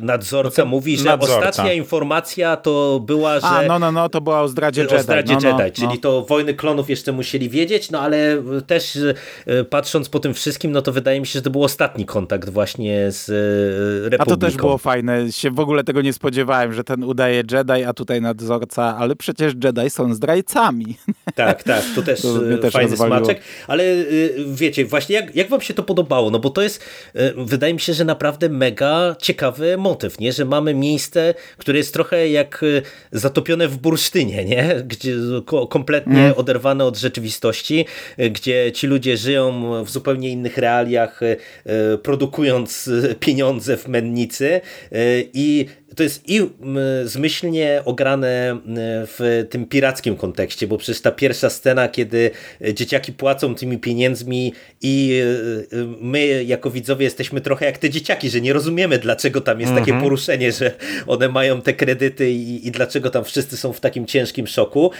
nadzorca no mówi, że nadzorca. ostatnia informacja to była, że... A, no, no, no, to była o zdradzie Jedi. O zdradzie no, no, Jedi, czyli no. to Wojny Klonów jeszcze musieli wiedzieć, no ale też e, patrząc po tym wszystkim, no to wydaje mi się, że to był ostatni kontakt właśnie z Republiką. A to też było fajne, się w ogóle tego nie spodziewałem, że ten udaje Jedi, a tutaj nadzorca, ale przecież Jedi są zdrajcami. <laughs> Tak, tak, to też, to też fajny rozwaliło. smaczek, ale wiecie, właśnie jak, jak wam się to podobało, no bo to jest, wydaje mi się, że naprawdę mega ciekawy motyw, nie? że mamy miejsce, które jest trochę jak y, zatopione w bursztynie, nie? Gdzie kompletnie mm. oderwane od rzeczywistości, y, gdzie ci ludzie żyją w zupełnie innych realiach, y, produkując pieniądze w mennicy i to jest i zmyślnie ograne w tym pirackim kontekście, bo przecież ta pierwsza scena, kiedy dzieciaki płacą tymi pieniędzmi i my jako widzowie jesteśmy trochę jak te dzieciaki, że nie rozumiemy dlaczego tam jest takie mhm. poruszenie, że one mają te kredyty i, i dlaczego tam wszyscy są w takim ciężkim szoku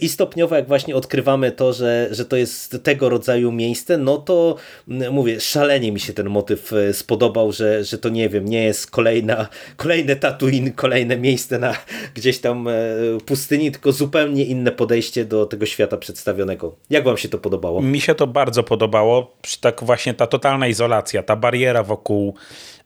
i stopniowo jak właśnie odkrywamy to, że, że to jest tego rodzaju miejsce, no to mówię, szalenie mi się ten motyw e, spodobał, że, że to nie wiem, nie jest kolejna, kolejne Tatooine, kolejne miejsce na gdzieś tam e, pustyni, tylko zupełnie inne podejście do tego świata przedstawionego. Jak wam się to podobało? Mi się to bardzo podobało. Tak właśnie ta totalna izolacja, ta bariera wokół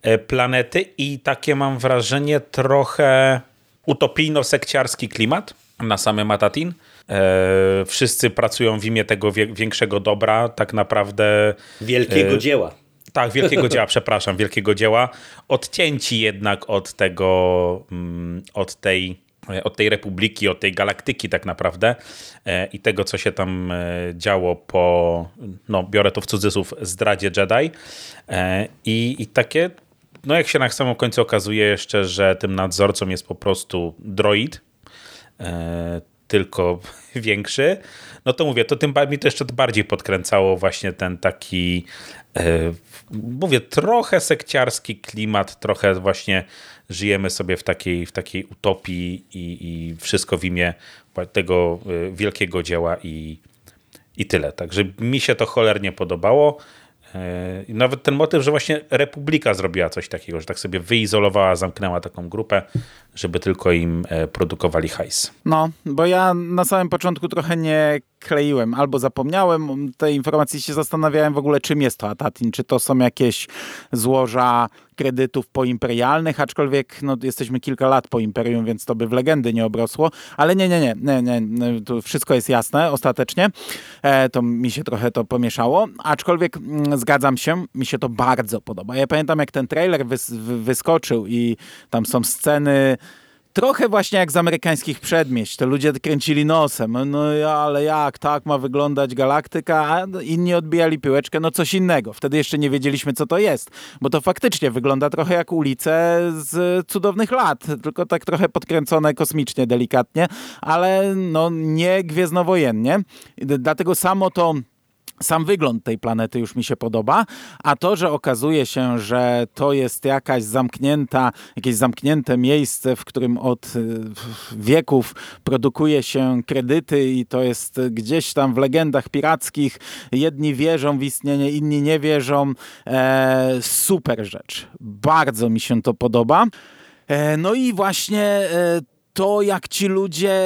e, planety i takie mam wrażenie trochę utopijno-sekciarski klimat na samym Matatin. E, wszyscy pracują w imię tego większego dobra, tak naprawdę. Wielkiego dzieła. Tak, wielkiego dzieła, <laughs> przepraszam, wielkiego dzieła. Odcięci jednak od tego, mm, od tej e, od tej republiki, od tej galaktyki tak naprawdę i tego, co się tam działo po, no biorę to w cudzysłów, zdradzie Jedi. I, i takie, no jak się na samym końcu okazuje jeszcze, że tym nadzorcą jest po prostu droid, tylko <laughs> większy, no to mówię, to tym mi to jeszcze bardziej podkręcało właśnie ten taki, e, mówię, trochę sekciarski klimat, trochę właśnie żyjemy sobie w takiej, w takiej utopii i, i wszystko w imię tego e, wielkiego dzieła i, i tyle. Także mi się to cholernie podobało. E, I nawet ten motyw, że właśnie Republika zrobiła coś takiego, że tak sobie wyizolowała, zamknęła taką grupę, żeby tylko im e, produkowali hajs. No, bo ja na samym początku trochę nie kleiłem, albo zapomniałem tej informacji, się zastanawiałem w ogóle, czym jest to Atatin, czy to są jakieś złoża kredytów poimperialnych, aczkolwiek no, jesteśmy kilka lat po imperium, więc to by w legendy nie obrosło, ale nie, nie, nie, nie, nie tu wszystko jest jasne ostatecznie, e, to mi się trochę to pomieszało, aczkolwiek mm, zgadzam się, mi się to bardzo podoba. Ja pamiętam, jak ten trailer wys wyskoczył i tam są sceny trochę właśnie jak z amerykańskich przedmieść. To ludzie kręcili nosem. No ale jak, tak ma wyglądać galaktyka, a inni odbijali piłeczkę, no coś innego. Wtedy jeszcze nie wiedzieliśmy, co to jest, bo to faktycznie wygląda trochę jak ulice z cudownych lat, tylko tak trochę podkręcone kosmicznie, delikatnie, ale no nie gwiezdnowojennie. Dlatego samo to sam wygląd tej planety już mi się podoba, a to, że okazuje się, że to jest jakaś zamknięta, jakieś zamknięte miejsce, w którym od y, wieków produkuje się kredyty i to jest gdzieś tam w legendach pirackich, jedni wierzą w istnienie, inni nie wierzą. E, super rzecz. Bardzo mi się to podoba. E, no i właśnie e, to, jak ci ludzie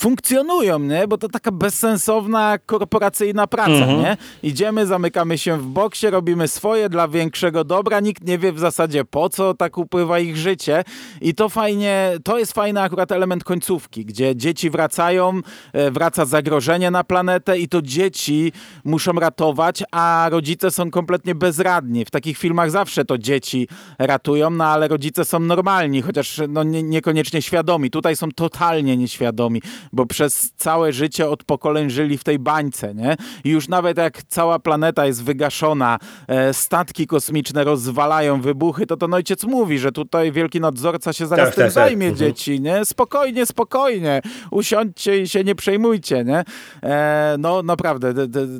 funkcjonują, nie? Bo to taka bezsensowna korporacyjna praca, mhm. nie? Idziemy, zamykamy się w boksie, robimy swoje dla większego dobra, nikt nie wie w zasadzie po co tak upływa ich życie i to fajnie, to jest fajny akurat element końcówki, gdzie dzieci wracają, e, wraca zagrożenie na planetę i to dzieci muszą ratować, a rodzice są kompletnie bezradni. W takich filmach zawsze to dzieci ratują, no ale rodzice są normalni, chociaż no, nie, niekoniecznie świadomi. Tutaj są totalnie nieświadomi bo przez całe życie od pokoleń żyli w tej bańce, nie? I już nawet jak cała planeta jest wygaszona, e, statki kosmiczne rozwalają wybuchy, to ten ojciec mówi, że tutaj wielki nadzorca się zaraz tak, tym tak, tak. zajmie, tak. dzieci, nie? Spokojnie, spokojnie, usiądźcie i się nie przejmujcie, nie? E, no naprawdę,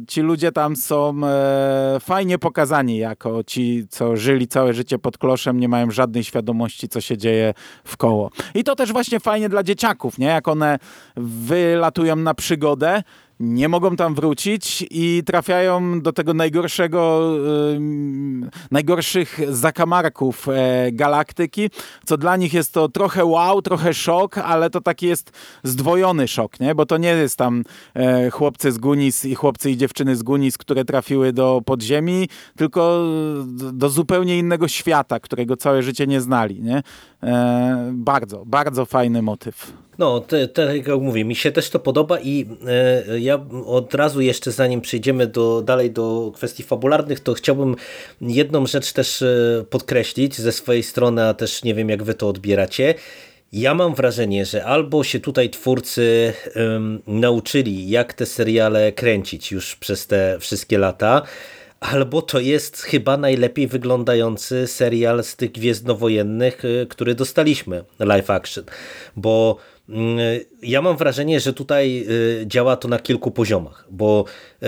ci ludzie tam są e, fajnie pokazani jako ci, co żyli całe życie pod kloszem, nie mają żadnej świadomości, co się dzieje w koło. I to też właśnie fajnie dla dzieciaków, nie? Jak one wylatują na przygodę nie mogą tam wrócić i trafiają do tego najgorszego, yy, najgorszych zakamarków e, galaktyki, co dla nich jest to trochę wow, trochę szok, ale to taki jest zdwojony szok, nie? bo to nie jest tam e, chłopcy z Gunis i chłopcy i dziewczyny z Gunis, które trafiły do podziemi, tylko do zupełnie innego świata, którego całe życie nie znali. Nie? E, bardzo, bardzo fajny motyw. No, tak jak mówię, mi się też to podoba i e, ja od razu jeszcze zanim przejdziemy do, dalej do kwestii fabularnych, to chciałbym jedną rzecz też e, podkreślić ze swojej strony, a też nie wiem jak wy to odbieracie. Ja mam wrażenie, że albo się tutaj twórcy nauczyli, jak te seriale kręcić już przez te wszystkie lata, albo to jest chyba najlepiej wyglądający serial z tych gwiezdnowojennych, e, który dostaliśmy, live action. Bo Mm, ja mam wrażenie, że tutaj y, działa to na kilku poziomach, bo y,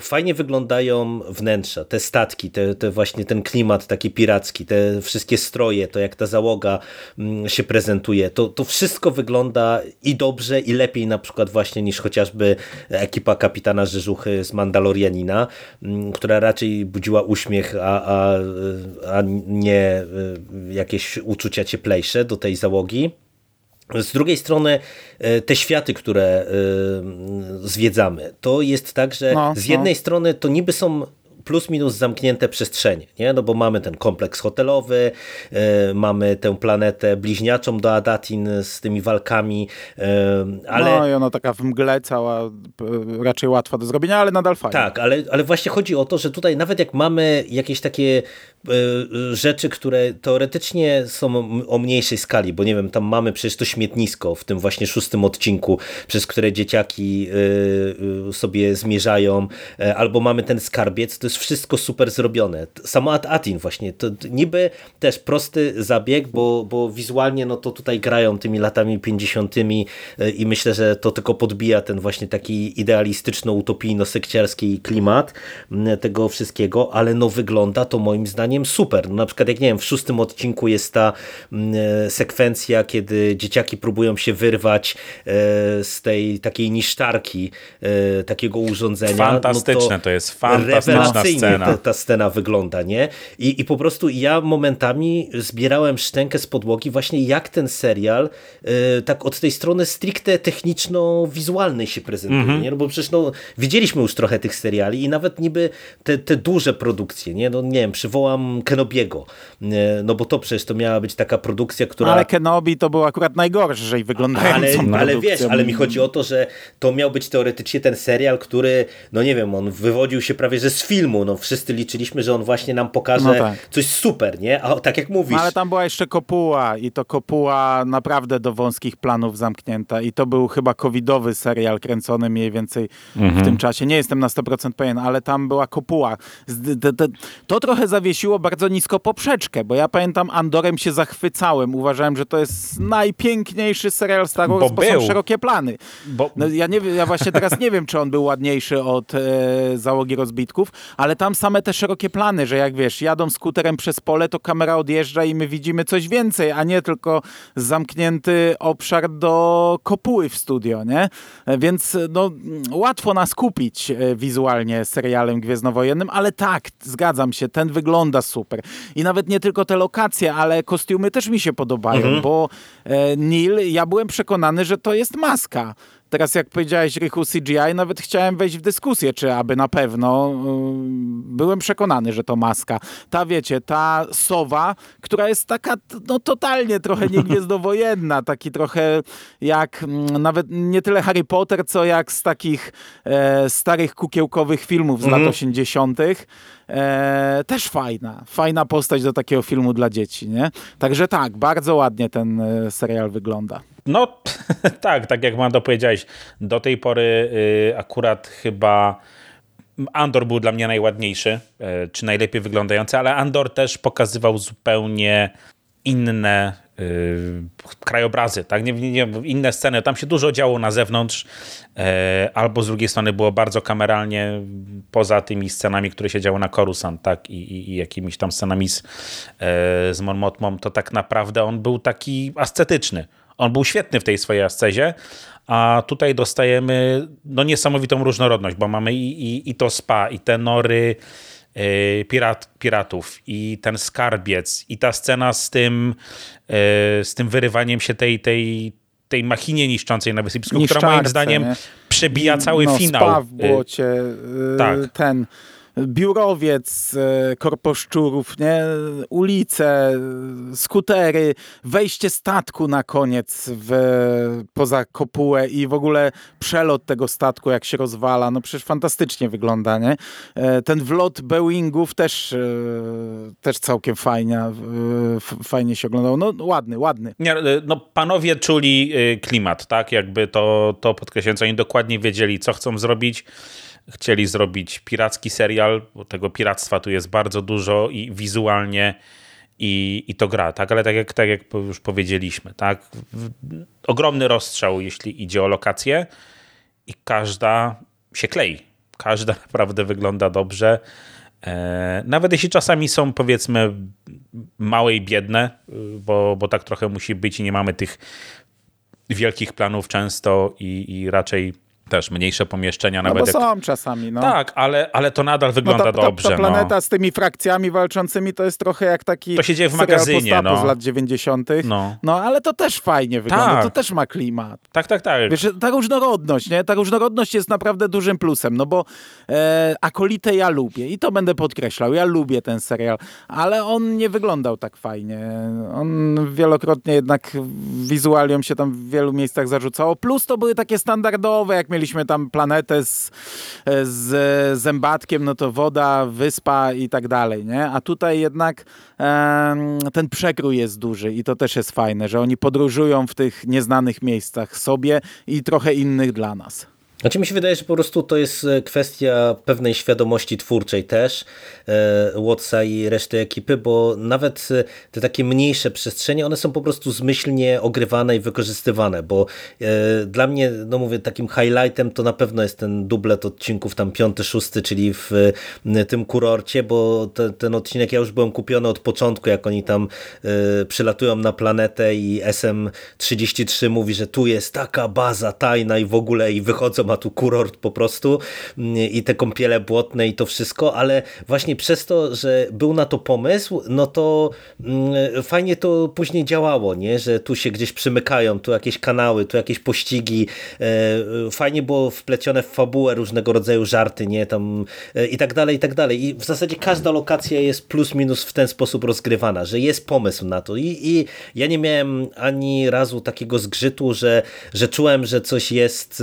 fajnie wyglądają wnętrza, te statki, te, te, właśnie ten klimat taki piracki, te wszystkie stroje, to jak ta załoga mm, się prezentuje, to, to wszystko wygląda i dobrze, i lepiej na przykład właśnie niż chociażby ekipa kapitana Rzeżuchy z Mandalorianina, mm, która raczej budziła uśmiech, a, a, a nie y, jakieś uczucia cieplejsze do tej załogi. Z drugiej strony e, te światy, które e, zwiedzamy, to jest tak, że no, z jednej no. strony to niby są plus minus zamknięte przestrzenie, nie? no bo mamy ten kompleks hotelowy, mamy tę planetę bliźniaczą do Adatin z tymi walkami, ale... No i ona taka w mgle cała, raczej łatwa do zrobienia, ale nadal fajna. Tak, ale, ale właśnie chodzi o to, że tutaj nawet jak mamy jakieś takie rzeczy, które teoretycznie są o mniejszej skali, bo nie wiem, tam mamy przecież to śmietnisko w tym właśnie szóstym odcinku, przez które dzieciaki sobie zmierzają, albo mamy ten skarbiec, to jest wszystko super zrobione. Samo Atin właśnie, to niby też prosty zabieg, bo, bo wizualnie no to tutaj grają tymi latami 50 i myślę, że to tylko podbija ten właśnie taki idealistyczno-utopijno-sekciarski klimat tego wszystkiego, ale no wygląda to moim zdaniem super. No na przykład jak nie wiem, w szóstym odcinku jest ta sekwencja, kiedy dzieciaki próbują się wyrwać z tej takiej niszczarki, takiego urządzenia. Fantastyczne no to, to jest, fantastyczna scena. Ta, ta scena wygląda, nie? I, I po prostu ja momentami zbierałem szczękę z podłogi właśnie jak ten serial tak od tej strony stricte techniczno-wizualnej się prezentuje, mm -hmm. nie? No bo przecież no, widzieliśmy już trochę tych seriali i nawet niby te, te duże produkcje, nie? No nie wiem, przywołam Kenobiego, no bo to przecież to miała być taka produkcja, która... Ale Kenobi to był akurat najgorszy wyglądającą ale, ale wiesz, ale mi chodzi o to, że to miał być teoretycznie ten serial, który, no nie wiem, on wywodził się prawie że z filmu, no wszyscy liczyliśmy, że on właśnie nam pokaże no tak. coś super, nie? A tak jak mówisz... No ale tam była jeszcze kopuła i to kopuła naprawdę do wąskich planów zamknięta i to był chyba covidowy serial kręcony mniej więcej mhm. w tym czasie. Nie jestem na 100% pewien, ale tam była kopuła. To trochę zawiesiło bardzo nisko poprzeczkę, bo ja pamiętam Andorem się zachwycałem. Uważałem, że to jest najpiękniejszy serial Star Wars, bo, bo są szerokie plany. Bo... No, ja, nie, ja właśnie teraz nie wiem, czy on był ładniejszy od e, załogi rozbitków, ale tam same te szerokie plany, że jak wiesz, jadą skuterem przez pole, to kamera odjeżdża i my widzimy coś więcej, a nie tylko zamknięty obszar do kopuły w studio, nie? Więc no, łatwo nas kupić e, wizualnie serialem gwiezdnowojennym, ale tak, zgadzam się, ten wygląda super. I nawet nie tylko te lokacje, ale kostiumy też mi się podobają, mhm. bo e, Neil, ja byłem przekonany, że to jest maska. Teraz jak powiedziałeś Rychu CGI, nawet chciałem wejść w dyskusję, czy aby na pewno. Byłem przekonany, że to maska. Ta wiecie, ta sowa, która jest taka no totalnie trochę niegwiezdnowojenna, <laughs> taki trochę jak nawet nie tyle Harry Potter, co jak z takich e, starych kukiełkowych filmów z mm. lat 80. E, też fajna, fajna postać do takiego filmu dla dzieci, nie? Także tak, bardzo ładnie ten e, serial wygląda. No <laughs> tak, tak jak Mando powiedziałeś, do tej pory y, akurat chyba Andor był dla mnie najładniejszy, y, czy najlepiej wyglądający, ale Andor też pokazywał zupełnie inne krajobrazy, tak? Nie, nie, inne sceny. Tam się dużo działo na zewnątrz, albo z drugiej strony było bardzo kameralnie, poza tymi scenami, które się działy na Coruscant, tak? I, i, i jakimiś tam scenami z, z Mon to tak naprawdę on był taki ascetyczny. On był świetny w tej swojej ascezie, a tutaj dostajemy no, niesamowitą różnorodność, bo mamy i, i, i to spa, i te nory pirat, piratów, i ten skarbiec, i ta scena z tym, yy, z tym wyrywaniem się tej, tej, tej machinie niszczącej na wysypisku, która moim zdaniem nie? przebija cały no, finał. Spa w błocie, yy, tak. ten biurowiec, e, korposzczurów, nie? ulice, skutery, wejście statku na koniec w, poza kopułę i w ogóle przelot tego statku, jak się rozwala, no przecież fantastycznie wygląda, nie? E, ten wlot Boeingów też, e, też całkiem fajnie, fajnie się oglądał. No ładny, ładny. Nie, no panowie czuli klimat, tak? Jakby to, to podkreślając, oni dokładnie wiedzieli, co chcą zrobić chcieli zrobić piracki serial, bo tego piractwa tu jest bardzo dużo i wizualnie i, i to gra, tak? Ale tak jak, tak jak już powiedzieliśmy, tak? Ogromny rozstrzał, jeśli idzie o lokacje i każda się klei. Każda <laughs> naprawdę wygląda dobrze. E, nawet jeśli czasami są powiedzmy małe i biedne, bo, bo tak trochę musi być i nie mamy tych wielkich planów często i, i raczej też mniejsze pomieszczenia. No nawet bo jak... są czasami, no. Tak, ale, ale to nadal wygląda no ta, ta, dobrze. Ta planeta no. z tymi frakcjami walczącymi to jest trochę jak taki To się dzieje w magazynie, no. z lat 90. No. no ale to też fajnie wygląda, Tak. to też ma klimat. Tak, tak, tak. Wiesz, ta różnorodność, nie? Ta różnorodność jest naprawdę dużym plusem, no bo e, Akolitę ja lubię i to będę podkreślał, ja lubię ten serial, ale on nie wyglądał tak fajnie. On wielokrotnie jednak wizualiom się tam w wielu miejscach zarzucało, plus to były takie standardowe, jak mieliśmy tam planetę z, z zębatkiem, no to woda, wyspa i tak dalej, nie? A tutaj jednak ten przekrój jest duży i to też jest fajne, że oni podróżują w tych nieznanych miejscach sobie i trochę innych dla nas. Znaczy mi się wydaje, że po prostu to jest e, kwestia pewnej świadomości twórczej też e, Watsa i reszty ekipy, bo nawet e, te takie mniejsze przestrzenie, one są po prostu zmyślnie ogrywane i wykorzystywane, bo dla mnie, no mówię, takim highlightem to na pewno jest ten dublet odcinków tam piąty, szósty, czyli w tym kurorcie, bo te, ten odcinek ja już byłem kupiony od początku, jak oni tam przylatują na planetę i SM-33 mówi, że tu jest taka baza tajna i w ogóle i wychodzą, a tu kurort po prostu mm, i te kąpiele błotne i to wszystko, ale właśnie przez to, że był na to pomysł, no to mm, fajnie to później działało, nie? że tu się gdzieś przymykają, tu jakieś kanały, tu jakieś pościgi, e, fajnie było wplecione w fabułę różnego rodzaju żarty, nie? Tam, e, i tak dalej, i tak dalej. I w zasadzie każda lokacja jest plus minus w ten sposób rozgrywana, że jest pomysł na to i, i ja nie miałem ani razu takiego zgrzytu, że, że czułem, że coś jest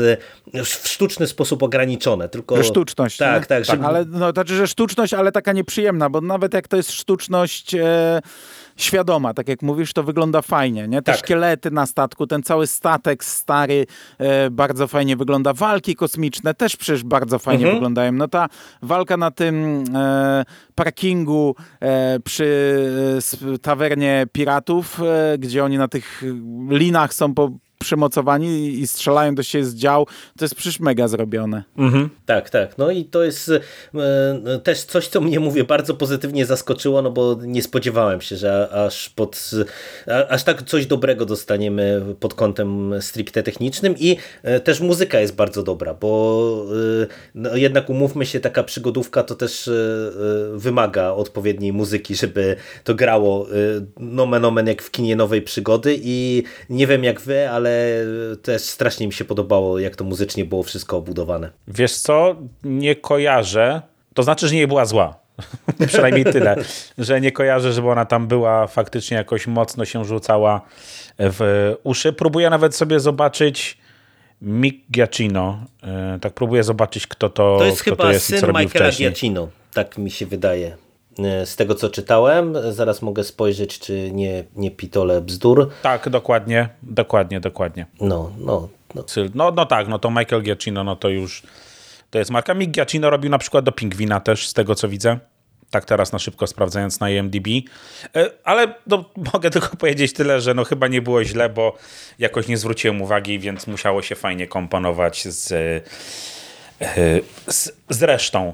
e, w sztuczny sposób ograniczone, tylko... Sztuczność. Tak, nie? tak. Że... Ale no, to znaczy, że sztuczność, ale taka nieprzyjemna, bo nawet jak to jest sztuczność e, świadoma, tak jak mówisz, to wygląda fajnie, nie? Te Tak. szkielety na statku, ten cały statek stary e, bardzo fajnie wygląda. Walki kosmiczne też przecież bardzo fajnie Mhm. wyglądają. No ta walka na tym e, parkingu e, przy e, tawernie piratów, e, gdzie oni na tych linach są po przymocowani i strzelają do siebie z dział, to jest przecież mega zrobione. Tak, tak. No i to jest e, też coś, co mnie, mówię, bardzo pozytywnie zaskoczyło, no bo nie spodziewałem się, że aż pod, a, aż tak coś dobrego dostaniemy pod kątem stricte technicznym i e, też muzyka jest bardzo dobra, bo e, no, jednak umówmy się, taka przygodówka to też e, e, wymaga odpowiedniej muzyki, żeby to grało e, nomen omen jak w kinie nowej przygody i nie wiem jak wy, ale też strasznie mi się podobało, jak to muzycznie było wszystko obudowane. Wiesz co, nie kojarzę, to znaczy, że nie była zła. <laughs> Przynajmniej tyle, że nie kojarzę, żeby ona tam była faktycznie jakoś mocno się rzucała w uszy. Próbuję nawet sobie zobaczyć Mick Giacchino. E, Tak próbuję zobaczyć, kto to, To jest chyba to jest co syn Michaela wcześniej. Giacchino, tak mi się wydaje. E, Z tego co czytałem, zaraz mogę spojrzeć, czy nie, nie pitole bzdur. Tak, dokładnie, dokładnie, dokładnie. No, no, no. No, no tak, no to Michael Giacchino, no to już to jest marka. Mick Giacchino robił na przykład do Pingwina też, z tego co widzę. Tak teraz na szybko sprawdzając na IMDb. E, Ale no, <laughs> mogę tylko powiedzieć tyle, że no chyba nie było źle, bo jakoś nie zwróciłem uwagi, więc musiało się fajnie komponować z, e, z, z resztą.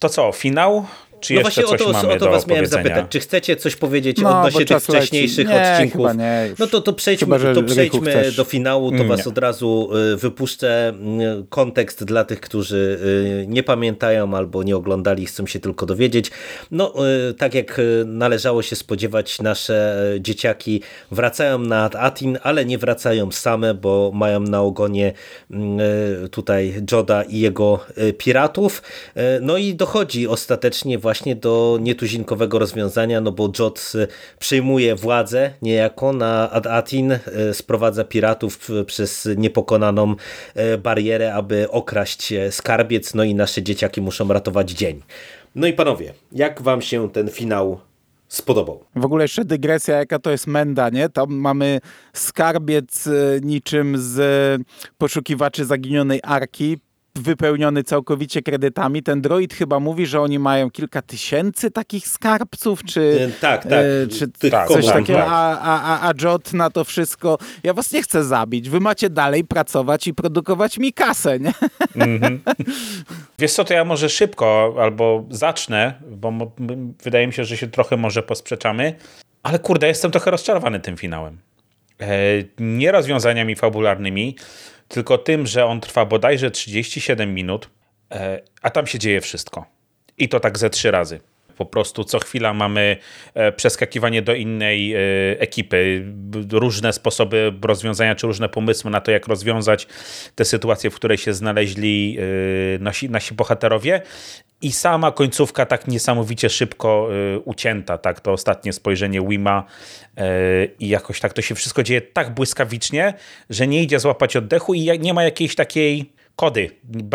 To co, finał? Czy No jeszcze właśnie o coś to, mamy o to do was miałem zapytać. Czy chcecie coś powiedzieć No, odnośnie tych wcześniejszych Nie, odcinków? chyba nie, no to, to przejdźmy, Chyba, to przejdźmy do finału, to Nie. was od razu y, wypuszczę. Y, Kontekst dla tych, którzy y, nie pamiętają albo nie oglądali, chcą się tylko dowiedzieć. No, y, tak jak należało się spodziewać, nasze dzieciaki wracają na Atin, ale nie wracają same, bo mają na ogonie y, tutaj Joda i jego piratów. No i dochodzi ostatecznie właśnie do nietuzinkowego rozwiązania, no bo Jod y, przejmuje władzę niejako na Ad Atin, y, sprowadza piratów y, przez niepokonaną barierę, aby okraść skarbiec, no i nasze dzieciaki muszą ratować dzień. No i panowie, jak wam się ten finał spodobał? W ogóle jeszcze dygresja, jaka to jest menda, nie? Tam mamy skarbiec niczym z poszukiwaczy zaginionej arki, wypełniony całkowicie kredytami. Ten droid chyba mówi, że oni mają kilka tysięcy takich skarbców, czy... E, tak, tak, e, czy tych tak, coś komand, takiego, tak. a, a, a, Jot na to wszystko, ja was nie chcę zabić, wy macie dalej pracować i produkować mi kasę, nie? Wiesz co, to ja może szybko albo zacznę, bo wydaje mi się, że się trochę może posprzeczamy, ale kurde, jestem trochę rozczarowany tym finałem. E, nie rozwiązaniami fabularnymi, tylko tym, że on trwa bodajże 37 minut, e, a tam się dzieje wszystko. I to tak ze trzy razy. Po prostu co chwila mamy e, przeskakiwanie do innej e, ekipy, różne sposoby rozwiązania, czy różne pomysły na to, jak rozwiązać tę sytuację, w której się znaleźli nasi, nasi bohaterowie. I sama końcówka tak niesamowicie szybko ucięta, tak? To ostatnie spojrzenie Wima i jakoś tak to się wszystko dzieje tak błyskawicznie, że nie idzie złapać oddechu i nie ma jakiejś takiej kody,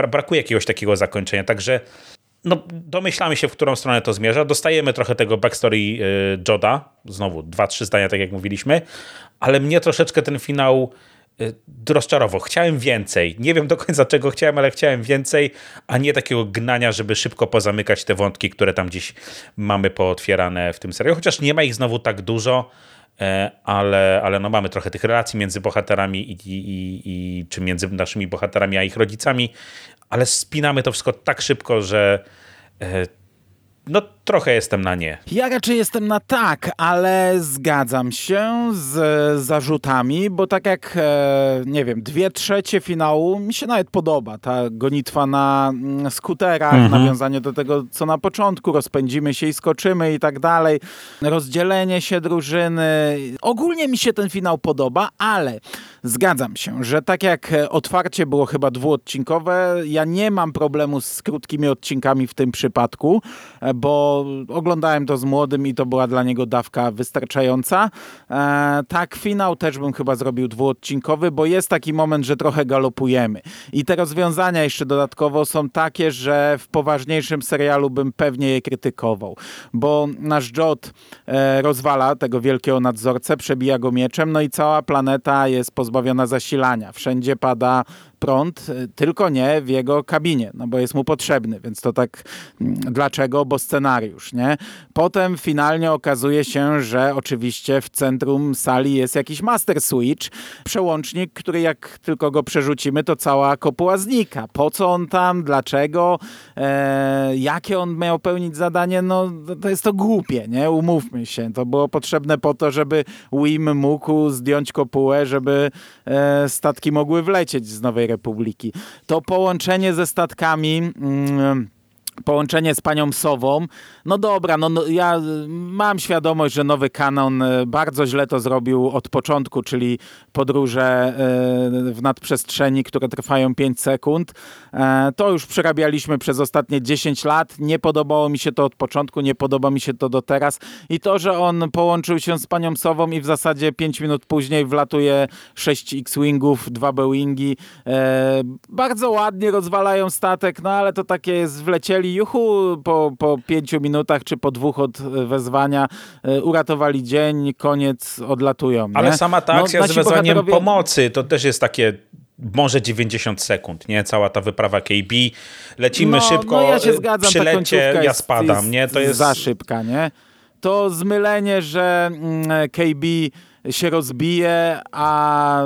brakuje jakiegoś takiego zakończenia, także no, domyślamy się, w którą stronę to zmierza. Dostajemy trochę tego backstory y, Joda, znowu dwa, trzy zdania, tak jak mówiliśmy, ale mnie troszeczkę ten finał y, rozczarował. Chciałem więcej. Nie wiem do końca czego chciałem, ale chciałem więcej, a nie takiego gnania, żeby szybko pozamykać te wątki, które tam gdzieś mamy pootwierane w tym serialu. Chociaż nie ma ich znowu tak dużo, e, ale, ale no mamy trochę tych relacji między bohaterami i, i, i, czy między naszymi bohaterami a ich rodzicami, ale spinamy to wszystko tak szybko, że e, no trochę jestem na nie. Ja raczej jestem na tak, ale zgadzam się z zarzutami, bo tak jak, e, nie wiem, dwie trzecie finału mi się nawet podoba. Ta gonitwa na mm, skuterach, mhm. nawiązanie do tego, co na początku, rozpędzimy się i skoczymy i tak dalej, rozdzielenie się drużyny. Ogólnie mi się ten finał podoba, ale zgadzam się, że tak jak otwarcie było chyba dwuodcinkowe, ja nie mam problemu z krótkimi odcinkami w tym przypadku, bo oglądałem to z młodym i to była dla niego dawka wystarczająca. E, tak, finał też bym chyba zrobił dwuodcinkowy, bo jest taki moment, że trochę galopujemy. I te rozwiązania jeszcze dodatkowo są takie, że w poważniejszym serialu bym pewnie je krytykował, bo nasz Jot e, rozwala tego wielkiego nadzorcę, przebija go mieczem, no i cała planeta jest pozbawiona zasilania. Wszędzie pada prąd, y, tylko nie w jego kabinie, no bo jest mu potrzebny, więc to tak mm, dlaczego? Bo scenariusz, nie? Potem finalnie okazuje się, że oczywiście w centrum sali jest jakiś master switch, przełącznik, który jak tylko go przerzucimy, to cała kopuła znika. Po co on tam, dlaczego, e, jakie on miał pełnić zadanie, no to jest to głupie, nie? Umówmy się. To było potrzebne po to, żeby Wim mógł zdjąć kopułę, żeby e, statki mogły wlecieć z Nowej Republiki. To połączenie ze statkami. Mm, połączenie z panią Sową. No dobra, no, no, ja mam świadomość, że nowy kanon e, bardzo źle to zrobił od początku, czyli podróże e, w nadprzestrzeni, które trwają 5 sekund. E, to już przerabialiśmy przez ostatnie 10 lat. Nie podobało mi się to od początku, nie podoba mi się to do teraz. I to, że on połączył się z panią Sową i w zasadzie 5 minut później wlatuje 6 X-Wingów, 2 B-Wingi. Bardzo ładnie rozwalają statek, no ale to takie jest wlecieli juchu, po, po pięciu minutach czy po dwóch od wezwania e, uratowali dzień, koniec, odlatują. Nie? Ale sama ta no, akcja no, z wezwaniem bohaterowie... pomocy to też jest takie może 90 sekund, nie? Cała ta wyprawa KB. Lecimy no, szybko, no ja się zgadzam, przylecie, ja spadam, jest, nie? To jest za szybka, nie? To zmylenie, że mm, KB się rozbije, a,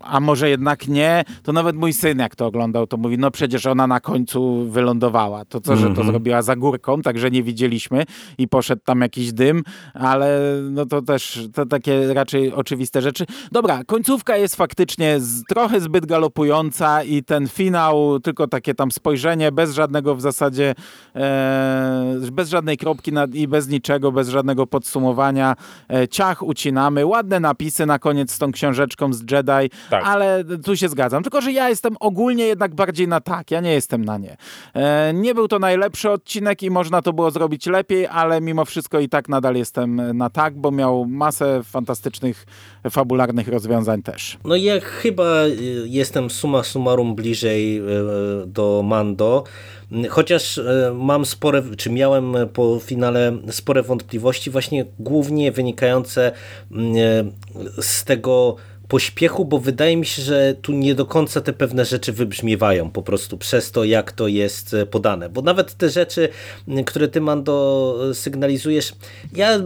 a może jednak nie, to nawet mój syn jak to oglądał, to mówi, no przecież ona na końcu wylądowała. To co, że to mhm. zrobiła za górką, także nie widzieliśmy i poszedł tam jakiś dym, ale no to też to takie raczej oczywiste rzeczy. Dobra, końcówka jest faktycznie z, trochę zbyt galopująca i ten finał, tylko takie tam spojrzenie, bez żadnego w zasadzie, e, bez żadnej kropki nad, i bez niczego, bez żadnego podsumowania. E, ciach ucinamy, ładne napisy na koniec z tą książeczką z Jedi, tak. ale tu się zgadzam. Tylko, że ja jestem ogólnie jednak bardziej na tak, ja nie jestem na nie. E, nie był to najlepszy odcinek i można to było zrobić lepiej, ale mimo wszystko i tak nadal jestem na tak, bo miał masę fantastycznych, fabularnych rozwiązań też. No ja chyba e, jestem suma summarum bliżej e, do Mando. Chociaż e, mam spore, czy miałem po finale spore wątpliwości, właśnie głównie wynikające mm, e, z tego pośpiechu, bo wydaje mi się, że tu nie do końca te pewne rzeczy wybrzmiewają po prostu przez to, jak to jest e, podane. Bo nawet te rzeczy, które ty, Mando, sygnalizujesz, ja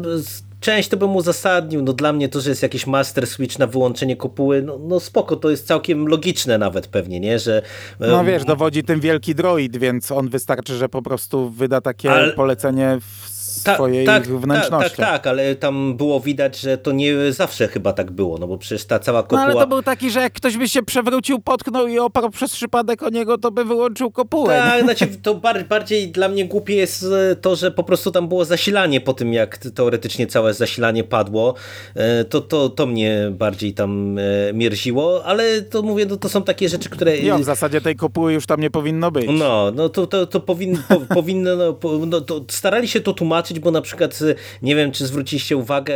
część to bym uzasadnił. No dla mnie to, że jest jakiś master switch na wyłączenie kopuły, no, no spoko, to jest całkiem logiczne nawet pewnie, nie? Że, no wiesz, dowodzi tym wielki droid, więc on wystarczy, że po prostu wyda takie Ale... polecenie w ta, swojej tak, wnętrzności. Tak, tak, ale tam było widać, że to nie zawsze chyba tak było, no bo przecież ta cała kopuła... No ale to był taki, że jak ktoś by się przewrócił, potknął i oparł przez przypadek o niego, to by wyłączył kopułę. Tak, znaczy <laughs> to bardziej dla mnie głupie jest e, to, że po prostu tam było zasilanie po tym, jak teoretycznie całe zasilanie padło. E, to, to, to mnie bardziej tam e, mierziło, ale to mówię, no to są takie rzeczy, które... Ja, w zasadzie tej kopuły już tam nie powinno być. No, no to, to, to powin, po, powinno, no, no, to starali się to tłumaczyć, bo na przykład nie wiem, czy zwróciliście uwagę,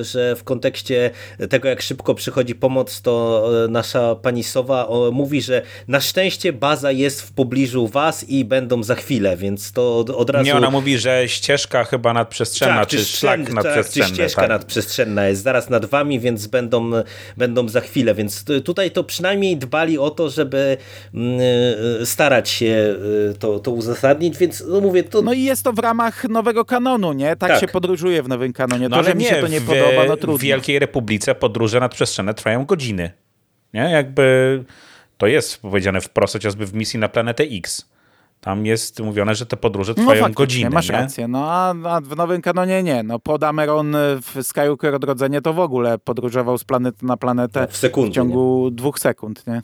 że w kontekście tego, jak szybko przychodzi pomoc, to nasza pani Sowa mówi, że na szczęście baza jest w pobliżu was i będą za chwilę, więc to od, od razu... Nie, ona mówi, że ścieżka chyba nadprzestrzenna, tak, czy, czy szlak tak, nadprzestrzenny. Czy ścieżka tak. nadprzestrzenna jest zaraz nad wami, więc będą, będą za chwilę, więc tutaj to przynajmniej dbali o to, żeby mm, y, starać się y, to, to uzasadnić, więc no mówię... To... No i jest to w ramach nowego kanonu, nie? Tak, tak. się podróżuje w nowym kanonie. To, no, że mi się to nie w, podoba, no trudno. W Wielkiej Republice podróże nadprzestrzenne trwają godziny. Nie? Jakby to jest powiedziane wprost, chociażby w misji na planetę X. Tam jest mówione, że te podróże no trwają no godziny. Masz nie? rację, no a, a, w nowym kanonie nie. No pod Ameron w Skywalker Odrodzenie to w ogóle podróżował z planety na planetę w, sekundzie, w ciągu nie? dwóch sekund, nie?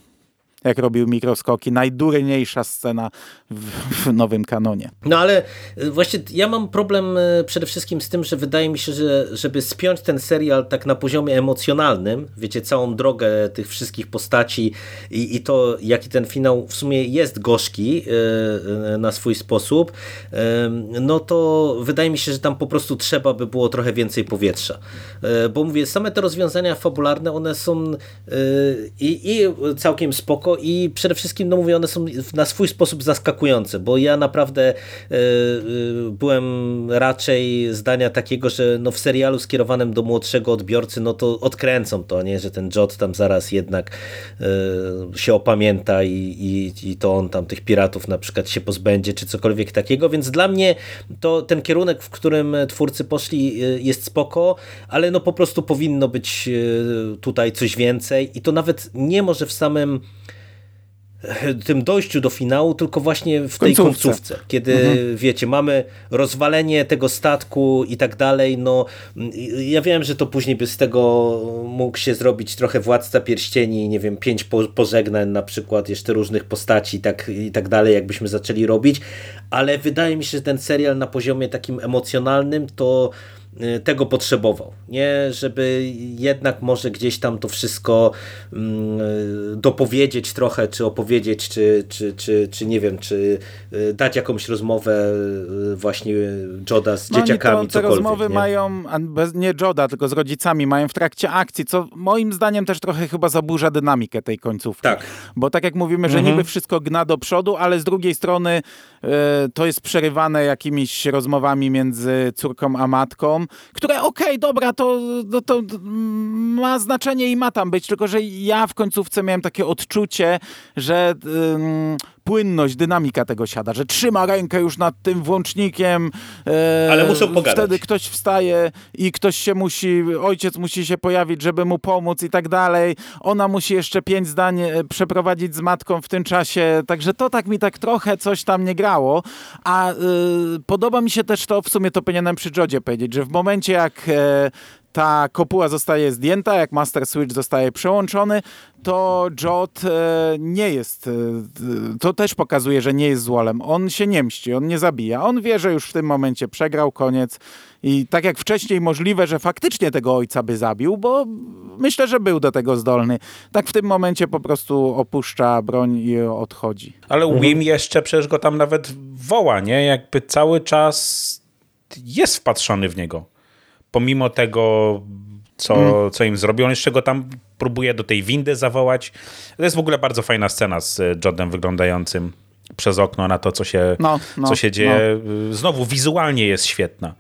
Jak robił mikroskoki. Najdurniejsza scena w, w, nowym kanonie. No ale y, właśnie ja mam problem y, przede wszystkim z tym, że wydaje mi się, że żeby spiąć ten serial tak na poziomie emocjonalnym, wiecie, całą drogę tych wszystkich postaci i, i to, jaki ten finał w sumie jest gorzki yy, na swój sposób, yy, no to wydaje mi się, że tam po prostu trzeba by było trochę więcej powietrza. Yy, bo mówię, same te rozwiązania fabularne, one są i, i całkiem spoko, i przede wszystkim, no mówię, one są na swój sposób zaskakujące, bo ja naprawdę e, byłem raczej zdania takiego, że no w serialu skierowanym do młodszego odbiorcy, no to odkręcą to, nie, że ten Jot tam zaraz jednak e, się opamięta i, i, i to on tam tych piratów na przykład się pozbędzie, czy cokolwiek takiego, więc dla mnie to ten kierunek, w którym twórcy poszli jest spoko, ale no po prostu powinno być tutaj coś więcej i to nawet nie może w samym tym dojściu do finału, tylko właśnie w tej końcówce, kiedy mhm. wiecie, mamy rozwalenie tego statku i tak dalej, no ja wiem, że to później by z tego mógł się zrobić trochę Władca Pierścieni, nie wiem, pięć pożegnań na przykład, jeszcze różnych postaci i tak, i tak dalej, jakbyśmy zaczęli robić, ale wydaje mi się, że ten serial na poziomie takim emocjonalnym to tego potrzebował, nie, żeby jednak może gdzieś tam to wszystko mm, y, dopowiedzieć trochę, czy opowiedzieć, czy, czy, czy, czy nie wiem, czy y, dać jakąś rozmowę właśnie Joda z no dzieciakami, to, te rozmowy nie? mają, nie Joda, tylko z rodzicami, mają w trakcie akcji, co moim zdaniem też trochę chyba zaburza dynamikę tej końcówki. Tak. Bo tak jak mówimy, że mhm. niby wszystko gna do przodu, ale z drugiej strony to jest przerywane jakimiś rozmowami między córką a matką, które okej, okay, dobra, to, to, to, ma znaczenie i ma tam być, tylko że ja w końcówce miałem takie odczucie, że płynność, dynamika tego siada, że trzyma rękę już nad tym włącznikiem. E, Ale muszą pogadać. Wtedy ktoś wstaje i ktoś się musi, ojciec musi się pojawić, żeby mu pomóc i tak dalej. Ona musi jeszcze pięć zdań e, przeprowadzić z matką w tym czasie, także to tak mi tak trochę coś tam nie grało, a e, podoba mi się też to, w sumie to powinienem przy Jodzie powiedzieć, że w momencie jak e, ta kopuła zostaje zdjęta, jak Master Switch zostaje przełączony, to Jot e, nie jest, e, to też pokazuje, że nie jest złolem. On się nie mści, on nie zabija. On wie, że już w tym momencie przegrał, koniec. I tak jak wcześniej możliwe, że faktycznie tego ojca by zabił, bo myślę, że był do tego zdolny. Tak w tym momencie po prostu opuszcza broń i odchodzi. Ale mhm. Wim jeszcze przecież go tam nawet woła, nie? Jakby cały czas jest wpatrzony w niego pomimo tego, co, mm. co im zrobił, on jeszcze go tam próbuje do tej windy zawołać. To jest w ogóle bardzo fajna scena z Jodem wyglądającym przez okno na to, co się, no, no, co się dzieje. No. Znowu wizualnie jest świetna.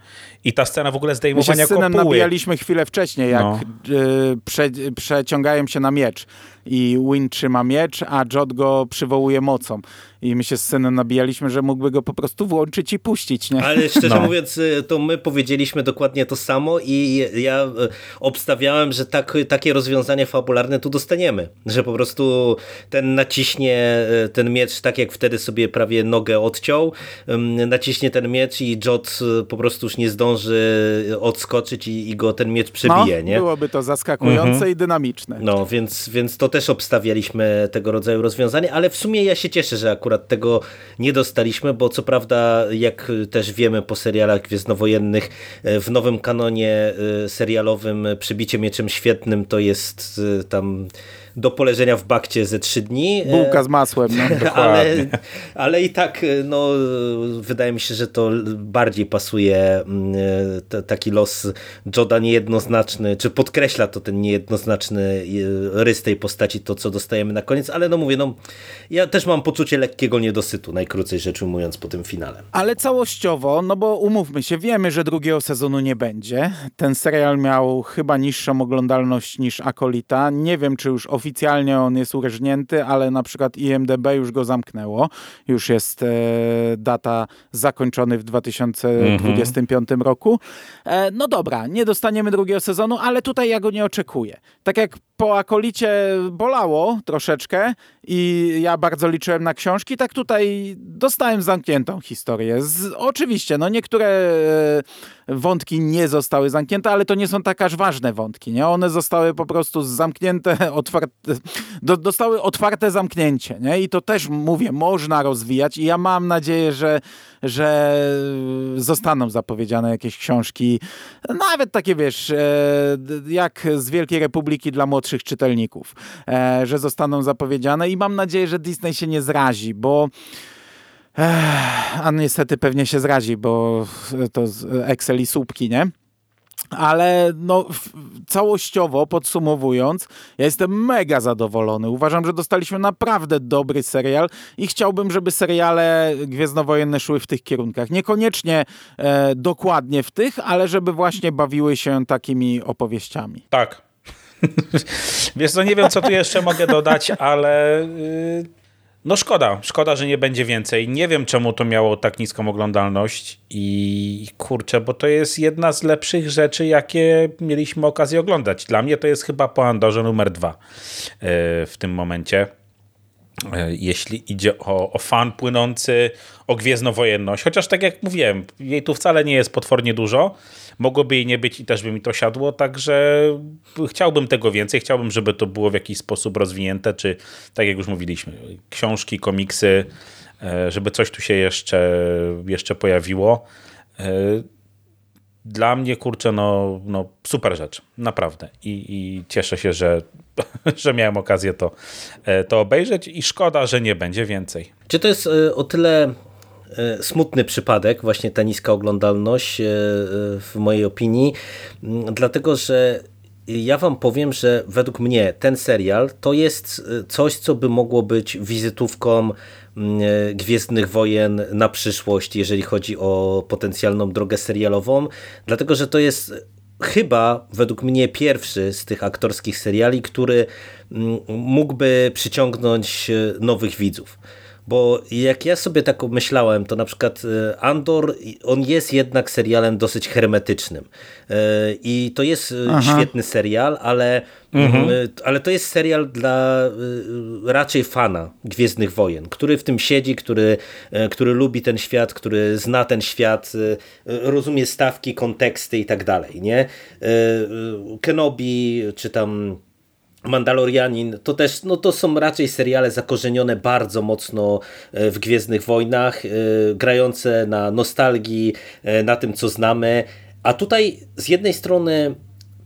I ta scena w ogóle zdejmowania My się z synem kopuły. nabijaliśmy chwilę wcześniej, jak No. y, prze, przeciągają się na miecz i Win trzyma miecz, a Jot go przywołuje mocą. I my się z synem nabijaliśmy, że mógłby go po prostu włączyć i puścić, nie? Ale szczerze No. mówiąc, y, to my powiedzieliśmy dokładnie to samo i ja y, obstawiałem, że tak, takie rozwiązanie fabularne tu dostaniemy. Że po prostu ten naciśnie y, ten miecz, tak jak wtedy sobie prawie nogę odciął, naciśnie ten miecz i Jot po prostu już nie zdąży odskoczyć i, i go ten miecz przebije, no, nie? Byłoby to zaskakujące Mhm. i dynamiczne. No, więc, więc to też obstawialiśmy tego rodzaju rozwiązanie, ale w sumie ja się cieszę, że akurat tego nie dostaliśmy, bo co prawda, jak też wiemy po serialach gwiezdnowojennych, e, w nowym kanonie e, serialowym Przybicie Mieczem Świetnym to jest e, tam do poleżenia w bakcie ze trzy dni. E, Bułka z masłem. No. <laughs> ale, ale i tak no, wydaje mi się, że to bardziej pasuje mm, t- taki los Joda niejednoznaczny, czy podkreśla to ten niejednoznaczny e, rys tej postaci, to co dostajemy na koniec, ale no mówię, no ja też mam poczucie lekkiego niedosytu, najkrócej rzecz ujmując po tym finale. Ale całościowo, no bo umówmy się, wiemy, że drugiego sezonu nie będzie. Ten serial miał chyba niższą oglądalność niż Akolita. Nie wiem, czy już oficjalnie on jest urżnięty, ale na przykład IMDB już go zamknęło. Już jest e, data zakończony w 2025 roku. E, no dobra, nie dostaniemy drugiego sezonu, ale tutaj ja go nie oczekuję. Tak jak po Akolicie bolało troszeczkę i ja bardzo liczyłem na książki, tak tutaj dostałem zamkniętą historię. Z, oczywiście, no niektóre e, wątki nie zostały zamknięte, ale to nie są tak aż ważne wątki, nie? One zostały po prostu zamknięte, <laughs> otwarte, do, dostały otwarte zamknięcie, nie? I to też, mówię, można rozwijać i ja mam nadzieję, że, że zostaną zapowiedziane jakieś książki, nawet takie, wiesz, e, jak z Wielkiej Republiki dla młodszych czytelników, e, że zostaną zapowiedziane i mam nadzieję, że Disney się nie zrazi, bo Ech, a niestety pewnie się zrazi, bo to Excel i słupki, nie? Ale no, całościowo podsumowując, ja jestem mega zadowolony. Uważam, że dostaliśmy naprawdę dobry serial i chciałbym, żeby seriale gwiezdnowojenne szły w tych kierunkach. Niekoniecznie e, dokładnie w tych, ale żeby właśnie bawiły się takimi opowieściami. Tak. <laughs> Wiesz co, nie wiem, co tu jeszcze mogę dodać, ale yy, no szkoda. Szkoda, że nie będzie więcej. Nie wiem, czemu to miało tak niską oglądalność i kurczę, bo to jest jedna z lepszych rzeczy, jakie mieliśmy okazję oglądać. Dla mnie to jest chyba po Andorze numer dwa yy, w tym momencie. E, jeśli idzie o, o fan płynący o gwiezdnowojenność. Chociaż tak jak mówiłem, jej tu wcale nie jest potwornie dużo. Mogłoby jej nie być i też by mi to siadło, także chciałbym tego więcej. Chciałbym, żeby to było w jakiś sposób rozwinięte, czy tak jak już mówiliśmy, książki, komiksy, e, żeby coś tu się jeszcze, jeszcze pojawiło. Dla mnie, kurczę, no, no super rzecz, naprawdę. I, i cieszę się, że, <laughs> że miałem okazję to, e, to obejrzeć i szkoda, że nie będzie więcej. Czy to jest e, o tyle e, smutny przypadek, właśnie ta niska oglądalność w mojej opinii, m, dlatego że ja wam powiem, że według mnie ten serial to jest coś, co by mogło być wizytówką Gwiezdnych Wojen na przyszłość, jeżeli chodzi o potencjalną drogę serialową, dlatego że to jest chyba według mnie pierwszy z tych aktorskich seriali, który mm, mógłby przyciągnąć e, nowych widzów. Bo jak ja sobie tak myślałem, to na przykład e, Andor, on jest jednak serialem dosyć hermetycznym. E, I to jest e, Aha. świetny serial, ale, Mhm. ale to jest serial dla raczej fana Gwiezdnych Wojen, który w tym siedzi, który, który lubi ten świat, który zna ten świat, rozumie stawki, konteksty i tak dalej. Nie? Kenobi, czy tam Mandalorianin to też no to są raczej seriale zakorzenione bardzo mocno e, w Gwiezdnych Wojnach, e, grające na nostalgii, e, na tym co znamy. A tutaj z jednej strony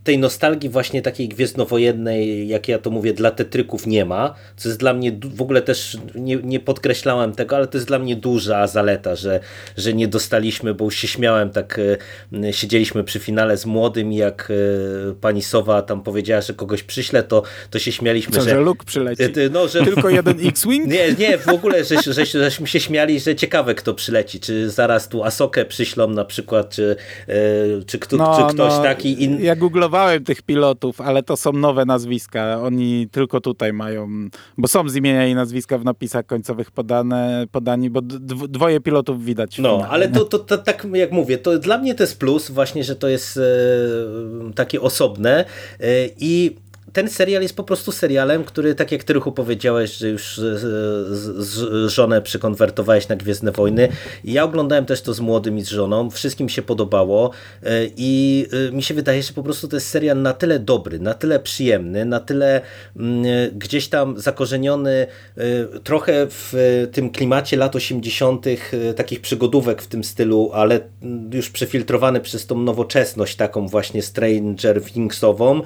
tej nostalgii właśnie takiej gwiezdnowojennej, jak ja to mówię, dla tetryków nie ma, co jest dla mnie, w ogóle też nie, nie podkreślałem tego, ale to jest dla mnie duża zaleta, że, że nie dostaliśmy, bo już się śmiałem, tak e, siedzieliśmy przy finale z młodym jak e, pani Sowa tam powiedziała, że kogoś przyśle, to, to się śmialiśmy, co, że... że Luke przyleci? No, że... Tylko jeden X-Wing? <laughs> Nie, nie, w ogóle, że, że, żeśmy się śmiali, że ciekawe kto przyleci, czy zaraz tu Asokę przyślą na przykład, czy, czy, kto, no, czy ktoś no, taki. In... Ja googlowałem tych pilotów, ale to są nowe nazwiska. Oni tylko tutaj mają, bo są z imienia i nazwiska w napisach końcowych podane, podani, bo dwoje pilotów widać. No, finale, ale to, to, to, tak jak mówię, to dla mnie to jest plus właśnie, że to jest e, takie osobne e, i ten serial jest po prostu serialem, który, tak jak ty Ruchu powiedziałeś, że już z, żonę przykonwertowałeś na Gwiezdne Wojny. Ja oglądałem też to z młodym i z żoną. Wszystkim się podobało e, i e, mi się wydaje, że po prostu to jest serial na tyle dobry, na tyle przyjemny, na tyle mm, gdzieś tam zakorzeniony e, trochę w tym klimacie lat 80., takich przygodówek w tym stylu, ale już przefiltrowany przez tą nowoczesność taką właśnie Stranger Thingsową,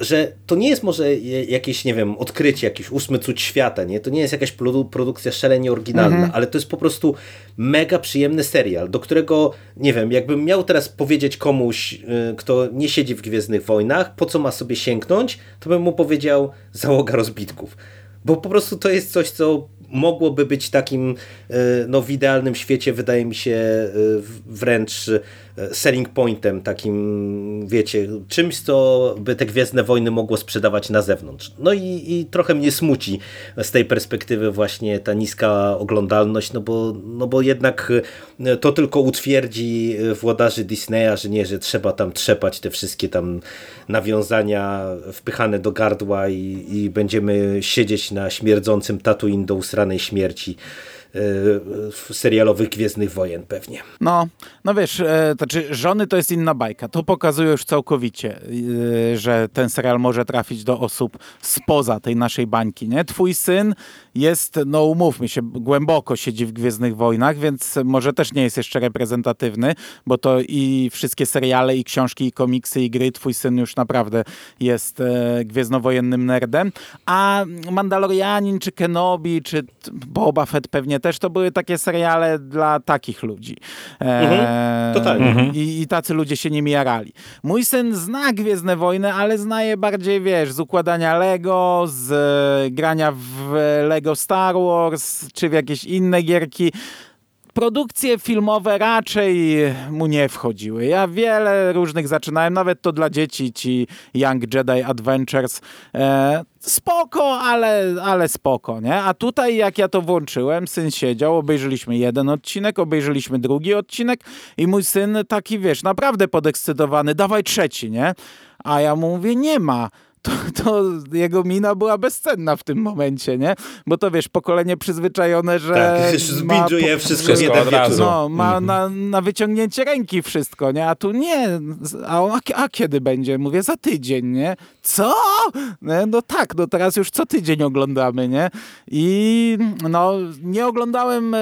że to nie jest może jakieś, nie wiem, odkrycie, jakiś ósmy cud świata, nie? To nie jest jakaś produ produkcja szalenie oryginalna, mhm. ale to jest po prostu mega przyjemny serial, do którego, nie wiem, jakbym miał teraz powiedzieć komuś, y, kto nie siedzi w Gwiezdnych Wojnach, po co ma sobie sięgnąć, to bym mu powiedział załoga rozbitków. Bo po prostu to jest coś, co mogłoby być takim, y, no w idealnym świecie, wydaje mi się, y, wręcz selling pointem, takim, wiecie, czymś, co by te Gwiezdne Wojny mogło sprzedawać na zewnątrz. No i, i trochę mnie smuci z tej perspektywy właśnie ta niska oglądalność, no bo, no bo jednak e, to tylko utwierdzi włodarzy Disneya, że nie, że trzeba tam trzepać te wszystkie tam nawiązania wpychane do gardła i, i będziemy siedzieć na śmierdzącym Tatooine do usranej śmierci serialowych Gwiezdnych Wojen pewnie. No, no wiesz, e, znaczy żony to jest inna bajka. To pokazuje już całkowicie, e, że ten serial może trafić do osób spoza tej naszej bańki, nie? Twój syn jest, no umówmy się, głęboko siedzi w Gwiezdnych Wojnach, więc może też nie jest jeszcze reprezentatywny, bo to i wszystkie seriale, i książki, i komiksy, i gry, twój syn już naprawdę jest e, gwiezdnowojennym nerdem, a Mandalorianin, czy Kenobi, czy Boba Fett pewnie też to były takie seriale dla takich ludzi. E, mhm. Totalnie. Mhm. I, I tacy ludzie się nimi jarali. Mój syn zna Gwiezdne Wojny, ale zna je bardziej, wiesz, z układania Lego, z e, grania w Lego Star Wars, czy w jakieś inne gierki produkcje filmowe raczej mu nie wchodziły. Ja wiele różnych zaczynałem, nawet to dla dzieci, ci Young Jedi Adventures. E, spoko, ale, ale spoko, nie? A tutaj jak ja to włączyłem, syn siedział, obejrzeliśmy jeden odcinek, obejrzeliśmy drugi odcinek i mój syn taki, wiesz, naprawdę podekscytowany, dawaj trzeci, nie? A ja mu mówię, nie ma to, to, jego mina była bezcenna w tym momencie, nie? Bo to wiesz, pokolenie przyzwyczajone, że. Tak, zbindżuje wszystko, wszystko od razu. No, ma mhm. na, na wyciągnięcie ręki wszystko, nie? A tu nie. A, on, a, a kiedy będzie? Mówię, za tydzień, nie? Co? No tak, no teraz już co tydzień oglądamy, nie? I no, nie oglądałem e,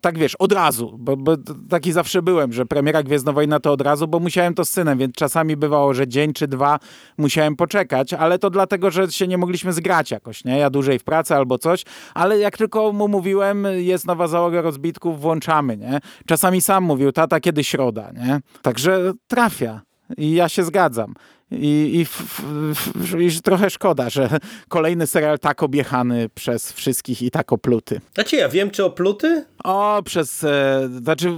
tak wiesz, od razu, bo, bo taki zawsze byłem, że premiera Gwiezdnowojna to od razu, bo musiałem to z synem, więc czasami bywało, że dzień czy dwa musiałem poczekać, ale to dlatego, że się nie mogliśmy zgrać jakoś, nie? Ja dłużej w pracy albo coś, ale jak tylko mu mówiłem, jest nowa załoga rozbitków, włączamy, nie? Czasami sam mówił, tata, kiedy środa, nie? Także trafia. I ja się zgadzam. I, i, f, f, i, trochę szkoda, że kolejny serial tak objechany przez wszystkich i tak opluty. Znaczy ja wiem, czy opluty? O, przez, e, znaczy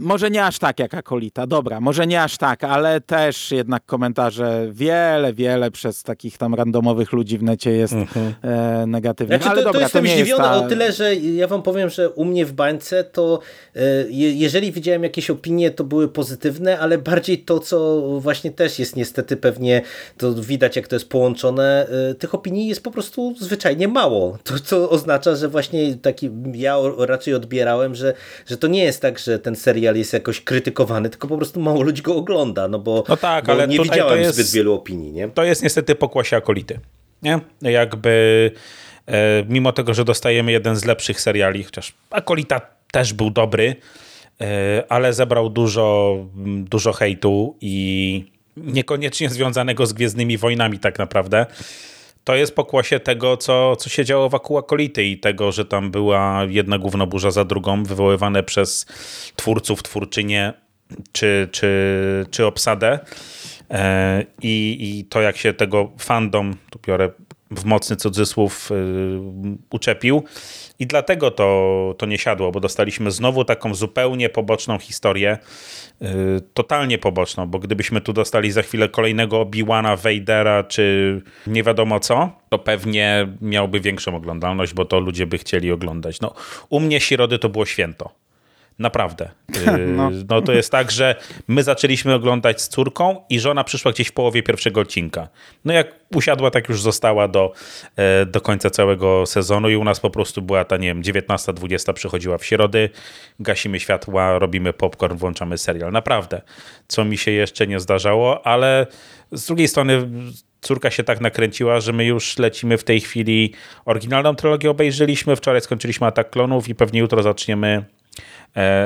może nie aż tak jak Akolita, dobra, może nie aż tak, ale też jednak komentarze wiele, wiele przez takich tam randomowych ludzi w necie jest mhm. e, negatywnych. Znaczy, ale to, dobra, to jestem to zdziwiony ta... o tyle, że ja wam powiem, że u mnie w bańce to e, jeżeli widziałem jakieś opinie, to były pozytywne, ale bardziej to, co właśnie też jest niestety pewnie, to widać jak to jest połączone, e, tych opinii jest po prostu zwyczajnie mało. To, co oznacza, że właśnie taki ja raczej odbierałem, że, że to nie jest tak, że ten serial jest jakoś krytykowany, tylko po prostu mało ludzi go ogląda, no bo, no tak, bo ale nie widziałem jest, zbyt wielu opinii. Nie? To jest niestety pokłosie akolity. Nie? Jakby e, mimo tego, że dostajemy jeden z lepszych seriali, chociaż akolita też był dobry, e, ale zebrał dużo, dużo hejtu i niekoniecznie związanego z Gwiezdnymi Wojnami tak naprawdę. To jest pokłosie tego, co, co się działo wokół Akolity i tego, że tam była jedna głównoburza za drugą, wywoływane przez twórców, twórczynie czy, czy, czy obsadę. E, I, I to, jak się tego fandom, tu biorę w mocny cudzysłów, y, uczepił. I dlatego to, to nie siadło, bo dostaliśmy znowu taką zupełnie poboczną historię. Y, totalnie poboczną, bo gdybyśmy tu dostali za chwilę kolejnego Obi-Wana, Vadera, czy nie wiadomo co, to pewnie miałby większą oglądalność, bo to ludzie by chcieli oglądać. No, u mnie Środy to było święto. Naprawdę. <laughs> No. Y, no to jest tak, że my zaczęliśmy oglądać z córką i żona przyszła gdzieś w połowie pierwszego odcinka. No jak usiadła, tak już została do, e, do końca całego sezonu i u nas po prostu była ta, nie wiem, 19-20 przychodziła w środy, gasimy światła, robimy popcorn, włączamy serial. Naprawdę. Co mi się jeszcze nie zdarzało, ale z drugiej strony córka się tak nakręciła, że my już lecimy w tej chwili oryginalną trylogię obejrzeliśmy, wczoraj skończyliśmy Atak Klonów i pewnie jutro zaczniemy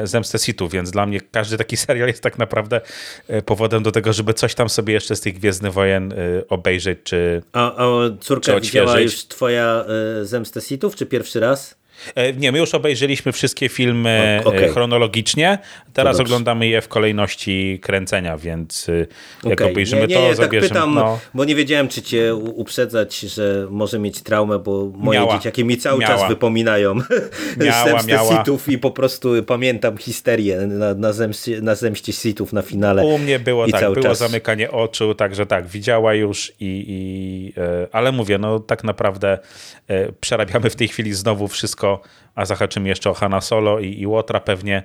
Zemstę Sithów, więc dla mnie każdy taki <laughs> serial jest tak naprawdę e, powodem do tego, żeby coś tam sobie jeszcze z tych Gwiezdnych Wojen e, obejrzeć, czy A, a córka czy widziała już twoja Zemstę Sithów, czy pierwszy raz? E, nie, my już obejrzeliśmy wszystkie filmy e, okay. chronologicznie. Teraz oglądamy je w kolejności kręcenia, więc e, jak okay. obejrzymy nie, nie, to, nie, zabierzemy. Tak pytam, no. bo nie wiedziałem, czy cię uprzedzać, że może mieć traumę, bo moje miała. dzieciaki mi cały miała. czas wypominają <laughs> miała, miała. sitów i po prostu pamiętam histerię na, na, zemście, na zemście sitów na finale. U mnie było tak, było czas. zamykanie oczu, także tak, widziała już i, i ale mówię, no tak naprawdę przerabiamy w tej chwili znowu wszystko a zahaczymy jeszcze o Hanna Solo i, i Łotra pewnie.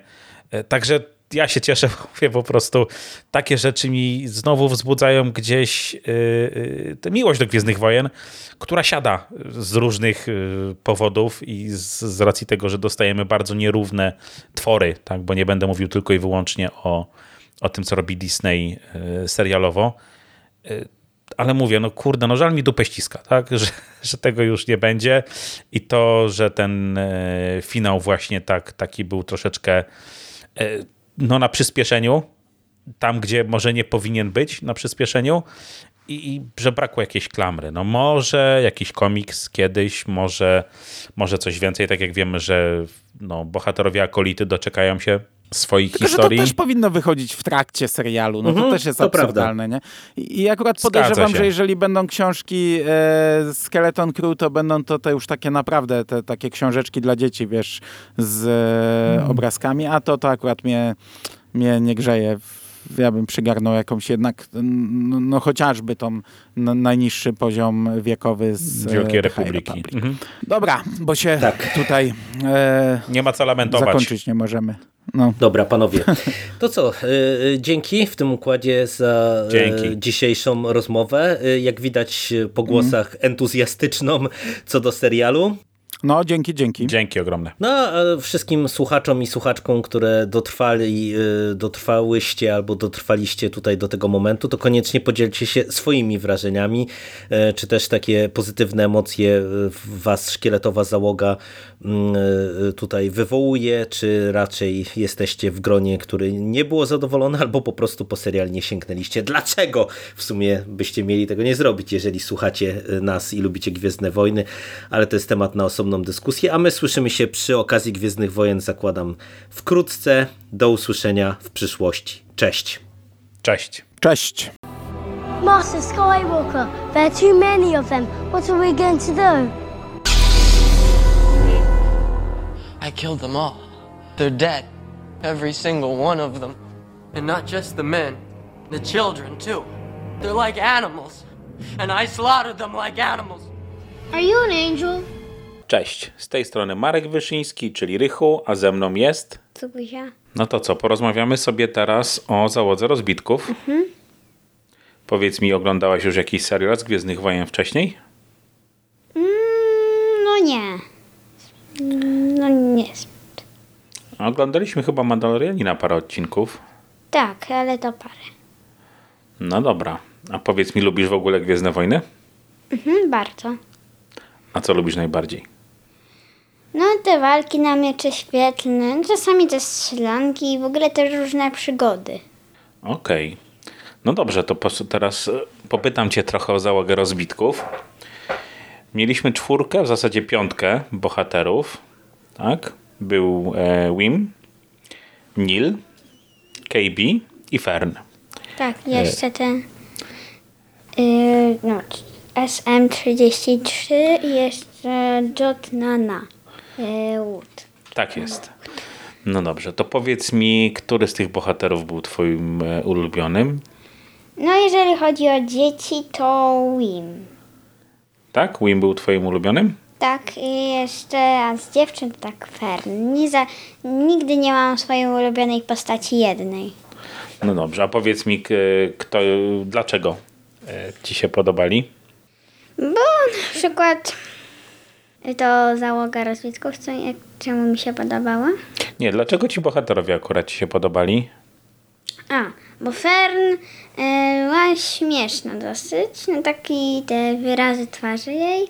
E, także ja się cieszę, <laughs> mówię po prostu, takie rzeczy mi znowu wzbudzają gdzieś yy, yy, miłość do Gwiezdnych Wojen, która siada z różnych yy, powodów i z, z, racji tego, że dostajemy bardzo nierówne twory, tak, bo nie będę mówił tylko i wyłącznie o, o tym, co robi Disney serialowo ale mówię, no kurde, no żal mi dupę ściska, tak, <laughs> że, że tego już nie będzie. I to, że ten e, finał właśnie tak, taki był troszeczkę e, no na przyspieszeniu, tam gdzie może nie powinien być na przyspieszeniu. I, i że brakło jakiejś klamry. No może jakiś komiks kiedyś, może, może coś więcej, tak jak wiemy, że no, bohaterowie akolity doczekają się swoich Tylko, historii. to też powinno wychodzić w trakcie serialu, no mhm, to też jest to absurdalne, nie? I, akurat podejrzewam, że jeżeli będą książki e, Skeleton Crew, to będą to te już takie naprawdę, te takie książeczki dla dzieci, wiesz, z e, mhm. obrazkami, a to to akurat mnie, mnie nie grzeje ja bym przygarnął jakąś jednak, no, no chociażby tą no, najniższy poziom wiekowy z Wielkiej e, Republiki. Mhm. Dobra, bo się tak. tutaj e, nie ma co lamentować. Zakończyć nie możemy. No. Dobra, panowie. <laughs> To co, y, y, dzięki w tym układzie za dzięki. dzisiejszą rozmowę. Jak widać po głosach mm. entuzjastyczną co do serialu. No, dzięki, dzięki. Dzięki ogromne. No, a wszystkim słuchaczom i słuchaczkom, które dotrwali, y, dotrwałyście albo dotrwaliście tutaj do tego momentu, to koniecznie podzielcie się swoimi wrażeniami, y, czy też takie pozytywne emocje w was szkieletowa załoga y, tutaj wywołuje, czy raczej jesteście w gronie, który nie było zadowolony, albo po prostu po serial nie sięgnęliście. Dlaczego w sumie byście mieli tego nie zrobić, jeżeli słuchacie nas i lubicie Gwiezdne Wojny, ale to jest temat na osobną dyskusję, a my słyszymy się przy okazji Gwiezdnych Wojen, zakładam, wkrótce. Do usłyszenia w przyszłości. Cześć. Cześć. Cześć. Master Skywalker, there are too many of them. What are we going to do? I killed them all. They're dead. Every single one of them. And not just the men, the children too. They're like animals. And I slaughtered them like animals. Are you an angel? Cześć, z tej strony Marek Wyszyński, czyli Rychu, a ze mną jest... Cubuzia. No to co, porozmawiamy sobie teraz o załodze rozbitków. Mhm. Powiedz mi, oglądałaś już jakiś serial z Gwiezdnych Wojen wcześniej? Mm, no nie. No nie. Oglądaliśmy chyba na parę odcinków. Tak, ale to parę. No dobra. A powiedz mi, lubisz w ogóle Gwiezdne Wojny? Mhm, bardzo. A co lubisz najbardziej? No te walki na miecze świetlne, czasami też strzelanki i w ogóle też różne przygody. Okej. Okay. No dobrze, to po- teraz e, popytam cię trochę o załogę rozbitków. Mieliśmy czwórkę, w zasadzie piątkę bohaterów. Tak? Był e, Wim, Neil, KB i Fern. Tak, jeszcze ten yy, no, SM33 i jeszcze Jot Nana yy, Wood. Tak jest. No dobrze, to powiedz mi, który z tych bohaterów był twoim e, ulubionym? No jeżeli chodzi o dzieci, to Wim. Tak? Wim był twoim ulubionym? Tak, i jeszcze a z dziewczyn to tak Fern. Nie za, nigdy nie mam swojej ulubionej postaci jednej. No dobrze, a powiedz mi, kto, dlaczego e, ci się podobali? Bo na przykład to załoga rozwitków, co, czemu mi się podobała? Nie, dlaczego ci bohaterowie akurat ci się podobali? A, bo Fern była śmieszna dosyć, no taki te wyrazy twarzy jej,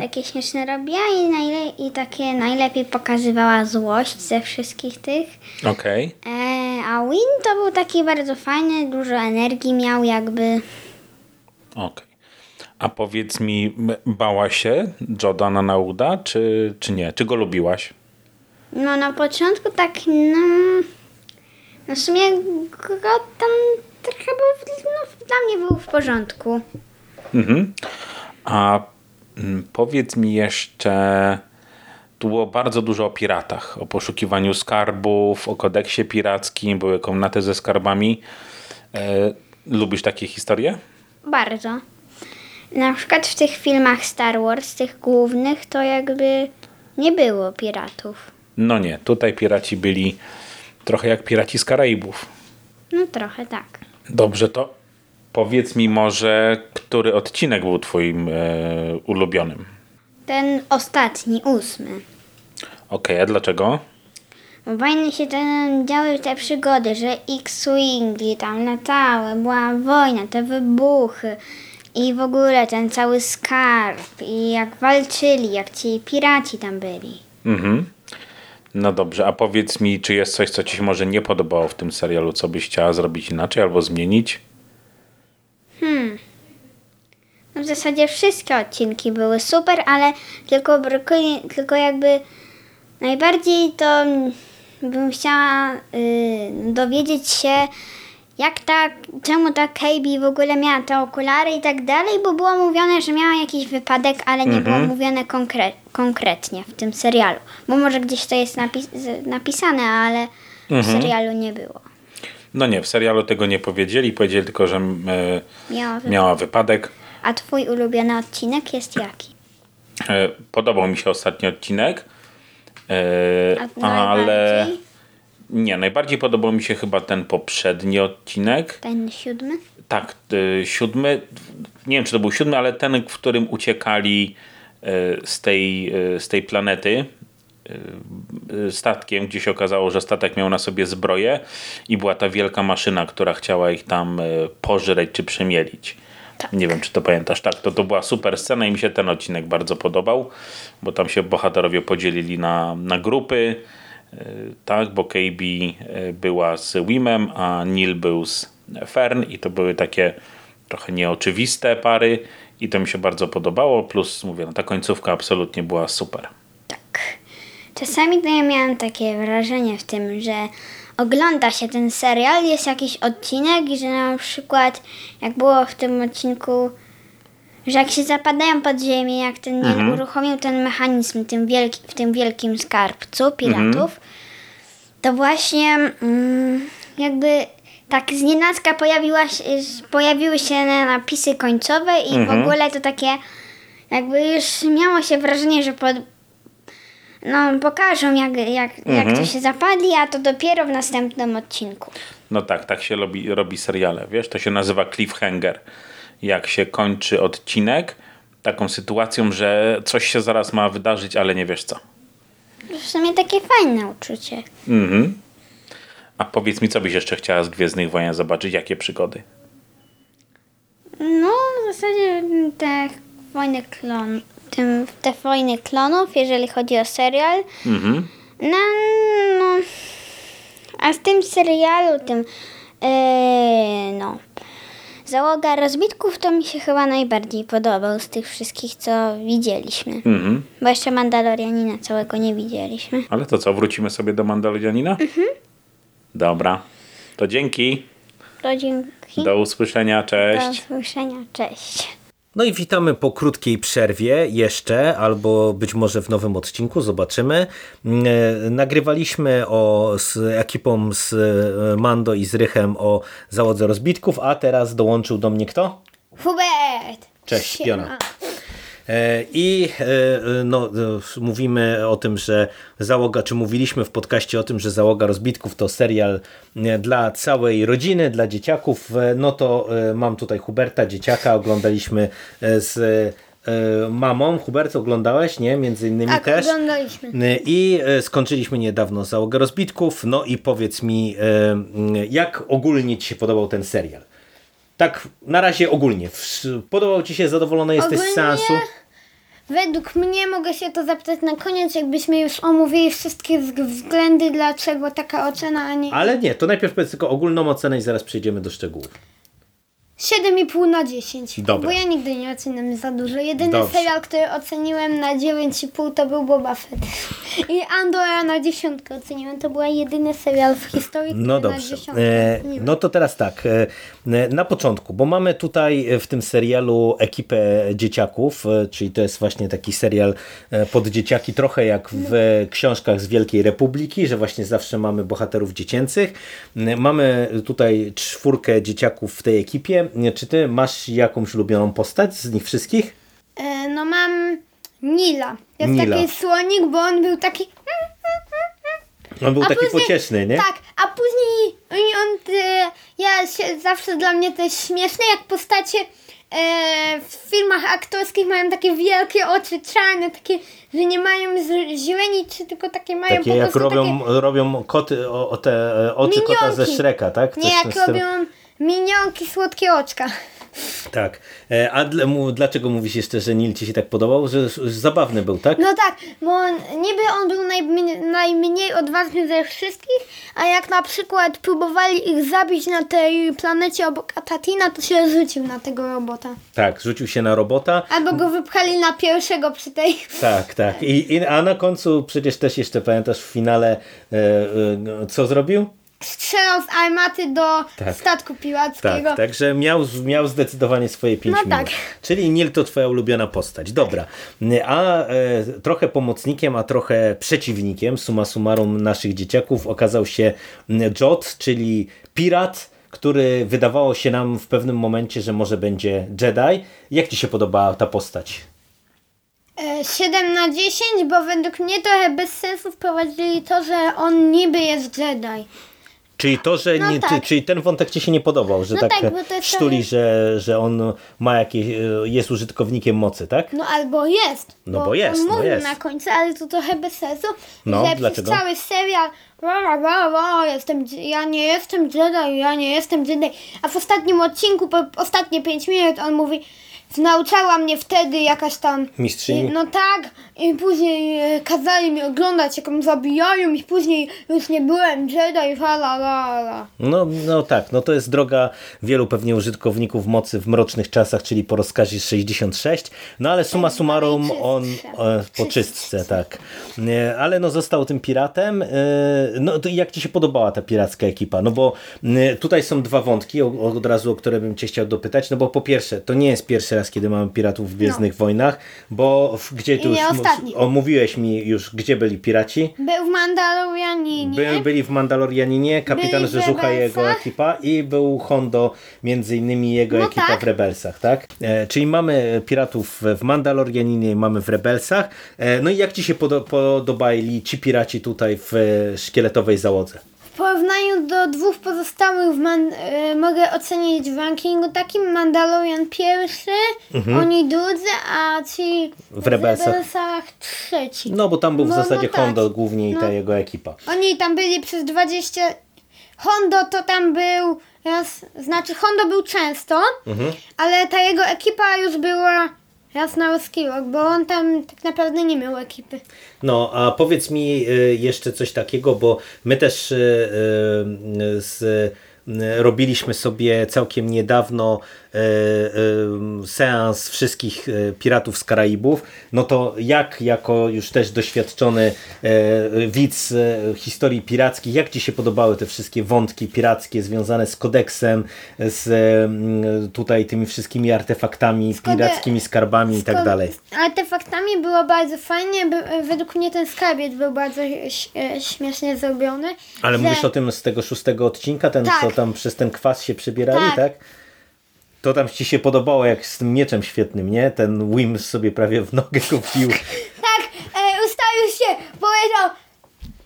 takie śmieszne robiła i, najle- i takie najlepiej pokazywała złość ze wszystkich tych. Okej. E, a Win to był taki bardzo fajny, dużo energii miał jakby. Okej. A powiedz mi, bała się Jordana Nauda, czy, czy nie? Czy go lubiłaś? No na początku tak, no w sumie go tam trochę był, no, dla mnie był w porządku. Mhm. A mm, powiedz mi jeszcze, tu było bardzo dużo o piratach, o poszukiwaniu skarbów, o kodeksie pirackim, były komnaty ze skarbami. E, lubisz takie historie? Bardzo. Na przykład w tych filmach Star Wars, tych głównych, to jakby nie było piratów. No nie, tutaj piraci byli trochę jak piraci z Karaibów. No trochę tak. Dobrze, to powiedz mi może, który odcinek był twoim e, ulubionym? Ten ostatni, ósmy. Okej, a dlaczego? Fajnie się tam działy te przygody, że X-Wingi tam latały, była wojna, te wybuchy i w ogóle ten cały skarb i jak walczyli, jak ci piraci tam byli. Mhm. No dobrze, a powiedz mi, czy jest coś, co ci się może nie podobało w tym serialu, co byś chciała zrobić inaczej albo zmienić? No w zasadzie wszystkie odcinki były super, ale tylko brakuje, tylko jakby najbardziej to bym chciała y, dowiedzieć się, jak ta, czemu ta KB w ogóle miała te okulary i tak dalej, bo było mówione, że miała jakiś wypadek, ale nie było mówione konkre- konkretnie w tym serialu. Bo może gdzieś to jest napis- napisane, ale w serialu nie było. No nie, w serialu tego nie powiedzieli, powiedzieli tylko, że e, Miała wypadek. miała wypadek. A twój ulubiony odcinek jest jaki? E, podobał mi się ostatni odcinek, e, ale? Nie, najbardziej podobał mi się chyba ten poprzedni odcinek. Ten siódmy? Tak, y, siódmy, nie wiem czy to był siódmy, ale ten, w którym uciekali y, z tej, y, z tej planety y, y, statkiem, gdzie się okazało, że statek miał na sobie zbroję i była ta wielka maszyna, która chciała ich tam y, pożreć czy przemielić. Nie wiem, czy to pamiętasz. Tak, to, to była super scena i mi się ten odcinek bardzo podobał, bo tam się bohaterowie podzielili na, na grupy, tak, bo KB y, była z Wimem, a Neil był z Fern i to były takie trochę nieoczywiste pary i to mi się bardzo podobało, plus mówię, no ta końcówka absolutnie była super. Tak. Czasami to ja miałam takie wrażenie w tym, że ogląda się ten serial, jest jakiś odcinek i że na przykład jak było w tym odcinku, że jak się zapadają pod ziemię, jak ten nie uruchomił ten mechanizm tym wielki, w tym wielkim skarbcu piratów, to właśnie mm, jakby tak z nienacka pojawiła się, pojawiły się napisy końcowe i w ogóle to takie jakby już miało się wrażenie, że pod, no, pokażą jak, jak, jak to się zapadli, a to dopiero w następnym odcinku. No tak, tak się robi, robi seriale, wiesz, to się nazywa cliffhanger. Jak się kończy odcinek taką sytuacją, że coś się zaraz ma wydarzyć, ale nie wiesz co. W sumie takie fajne uczucie. Mhm. A powiedz mi, co byś jeszcze chciała z Gwiezdnych Wojen zobaczyć? Jakie przygody? No, w zasadzie te wojny klon, te wojny klonów, jeżeli chodzi o serial. Mhm. No, no, a z tym serialu, tym, e, no, Załoga rozbitków to mi się chyba najbardziej podobał z tych wszystkich, co widzieliśmy. Mhm. Bo jeszcze Mandalorianina całego nie widzieliśmy. Ale to co, wrócimy sobie do Mandalorianina? Mhm. Dobra. To dzięki. To dzięki. Do usłyszenia. Do Cześć. usłyszenia. Cześć. No i witamy po krótkiej przerwie jeszcze, albo być może w nowym odcinku, zobaczymy. Mm, e, Nagrywaliśmy o, z ekipą z e, Mando i z Rychem o załodze rozbitków, a teraz dołączył do mnie kto? Hubert! Cześć, Siema. Piona. E, I e, no, e, mówimy o tym, że załoga, czy mówiliśmy w podcaście o tym, że załoga rozbitków to serial dla całej rodziny, dla dzieciaków. No to mam tutaj Huberta, dzieciaka, oglądaliśmy z mamą. Hubert, oglądałeś, nie? Między innymi Tak, też. oglądaliśmy. I skończyliśmy niedawno załogę rozbitków. No i powiedz mi, e, m, jak ogólnie Ci się podobał ten serial? Tak, na razie ogólnie. Podobał Ci się, zadowolony jesteś z Ogólnie seansu? Według mnie mogę się to zapytać na koniec, jakbyśmy już omówili wszystkie wz- względy, dlaczego taka ocena, a nie Ale nie, to najpierw powiedz tylko ogólną ocenę i zaraz przejdziemy do szczegółów. 7,5 na 10. Dobra. Bo ja nigdy nie oceniam za dużo. Jedyny Dobrze. serial, który oceniłem na 9,5 to był Boba Fett. I Andora na 10 oceniłem. To była jedyny serial w historii, który No na dobrze. 10 E, oceniłem. no to teraz tak. E, e, na początku, bo mamy tutaj w tym serialu ekipę dzieciaków, czyli to jest właśnie taki serial pod dzieciaki, trochę jak w książkach z Wielkiej Republiki, że właśnie zawsze mamy bohaterów dziecięcych. Mamy tutaj czwórkę dzieciaków w tej ekipie. Czy ty masz jakąś ulubioną postać z nich wszystkich? E, no mam Nila. Jest Nila. taki słonik, bo on był taki... On był A taki później- pocieszny, nie? Tak, a później on, on e, ja się, zawsze dla mnie to jest śmieszne, jak postacie e, w filmach aktorskich mają takie wielkie oczy czarne, takie, że nie mają z- źrenic, czy tylko takie mają Takie po jak prostu robią, takie robią koty, o, o te e, oczy kota ze. Shreka, tak? Nie, Coś w jak robią minionki, słodkie oczka. Tak. E, A dlaczego mówisz jeszcze, że Nil ci się tak podobał? Że, że zabawny był, tak? No tak, bo on, niby on był najmniej, najmniej odważny ze wszystkich, a jak na przykład próbowali ich zabić na tej planecie obok Atatina, to się rzucił na tego robota. Tak, rzucił się na robota. Albo go wypchali na pierwszego przy tej... Tak, tak. I, i, a na końcu przecież też jeszcze pamiętasz w finale e, e, co zrobił? Strzelał z armaty do Tak. statku pirackiego. Tak, także miał, miał zdecydowanie swoje 5 No minut. tak. Czyli Nil to twoja ulubiona postać. Dobra. A e, trochę pomocnikiem, a trochę przeciwnikiem, suma summarum naszych dzieciaków okazał się Jot, czyli pirat, który wydawało się nam w pewnym momencie, że może będzie Jedi. Jak ci się podobała ta postać? E, 7 na 10, bo według mnie trochę bez sensu wprowadzili to, że on niby jest Jedi. Czyli to, że No nie, tak. czy, czyli ten wątek ci się nie podobał, że No tak, tak, bo sztuli, trochę- że, że on ma jakieś, e, jest użytkownikiem mocy, tak? No albo jest. No bo jest, on no jest. na końcu, ale to trochę bez sensu. No, że dlaczego? przez cały serial ra, ra, ra, jestem, ja nie jestem Jedi, ja nie jestem Jedi. A w ostatnim odcinku, po ostatnie 5 minut on mówi Nauczała mnie wtedy jakaś tam... Mistrzyni? No tak. I później e, kazali mi oglądać, jak ją zabijają i później już nie byłem Jedi, la la la. No, no tak, no to jest droga wielu pewnie użytkowników mocy w mrocznych czasach, czyli po rozkazie 66, no ale suma summarum on e, po czystce, tak. Ale no został tym piratem. E, No to jak Ci się podobała ta piracka ekipa? No bo e, tutaj są dwa wątki od razu, o które bym Cię chciał dopytać, no bo po pierwsze, to nie jest pierwszy raz, kiedy mamy piratów w Gwiezdnych Wojnach, bo w, gdzie tu No. Już ostatni. o, mówiłeś mi już, gdzie byli piraci? Był w Mandalorianinie. By, byli w Mandalorianinie, kapitan Byli Rzeżucha i jego ekipa i był Hondo, między innymi jego No ekipa tak. w Rebelsach, tak? E, czyli mamy piratów w Mandalorianinie mamy w Rebelsach. E, no i jak Ci się podo podobali ci piraci tutaj w e, szkieletowej załodze? W porównaniu do dwóch pozostałych man- y, mogę ocenić w rankingu takim Mandalorian pierwszy, oni drudzy, a ci W Rebelsach. Rebelsach trzeci. No bo tam był w No, zasadzie no tak. Hondo głównie i ta No. jego ekipa. Oni tam byli przez 20... Hondo to tam był raz, znaczy Hondo był często, Mhm. ale ta jego ekipa już była raz na Roskilok, bo on tam tak naprawdę nie miał ekipy. No, a powiedz mi y, jeszcze coś takiego, bo my też y, y, z robiliśmy sobie całkiem niedawno e, e, seans wszystkich e, piratów z Karaibów, no to jak jako już też doświadczony widz historii pirackich, jak Ci się podobały te wszystkie wątki pirackie związane z kodeksem, z tutaj tymi wszystkimi artefaktami, pirackimi skarbami i tak dalej? Artefaktami było bardzo fajnie, według mnie ten skarbiec był bardzo śmiesznie zrobiony. Ale że... mówisz o tym z tego szóstego odcinka, ten tak. co tam przez ten kwas się przebierali, tak? tak? To tam ci się podobało jak z tym mieczem świetnym, nie? Ten Wim sobie prawie w nogę kupił. <laughs> tak, e, ustawił się, powiedział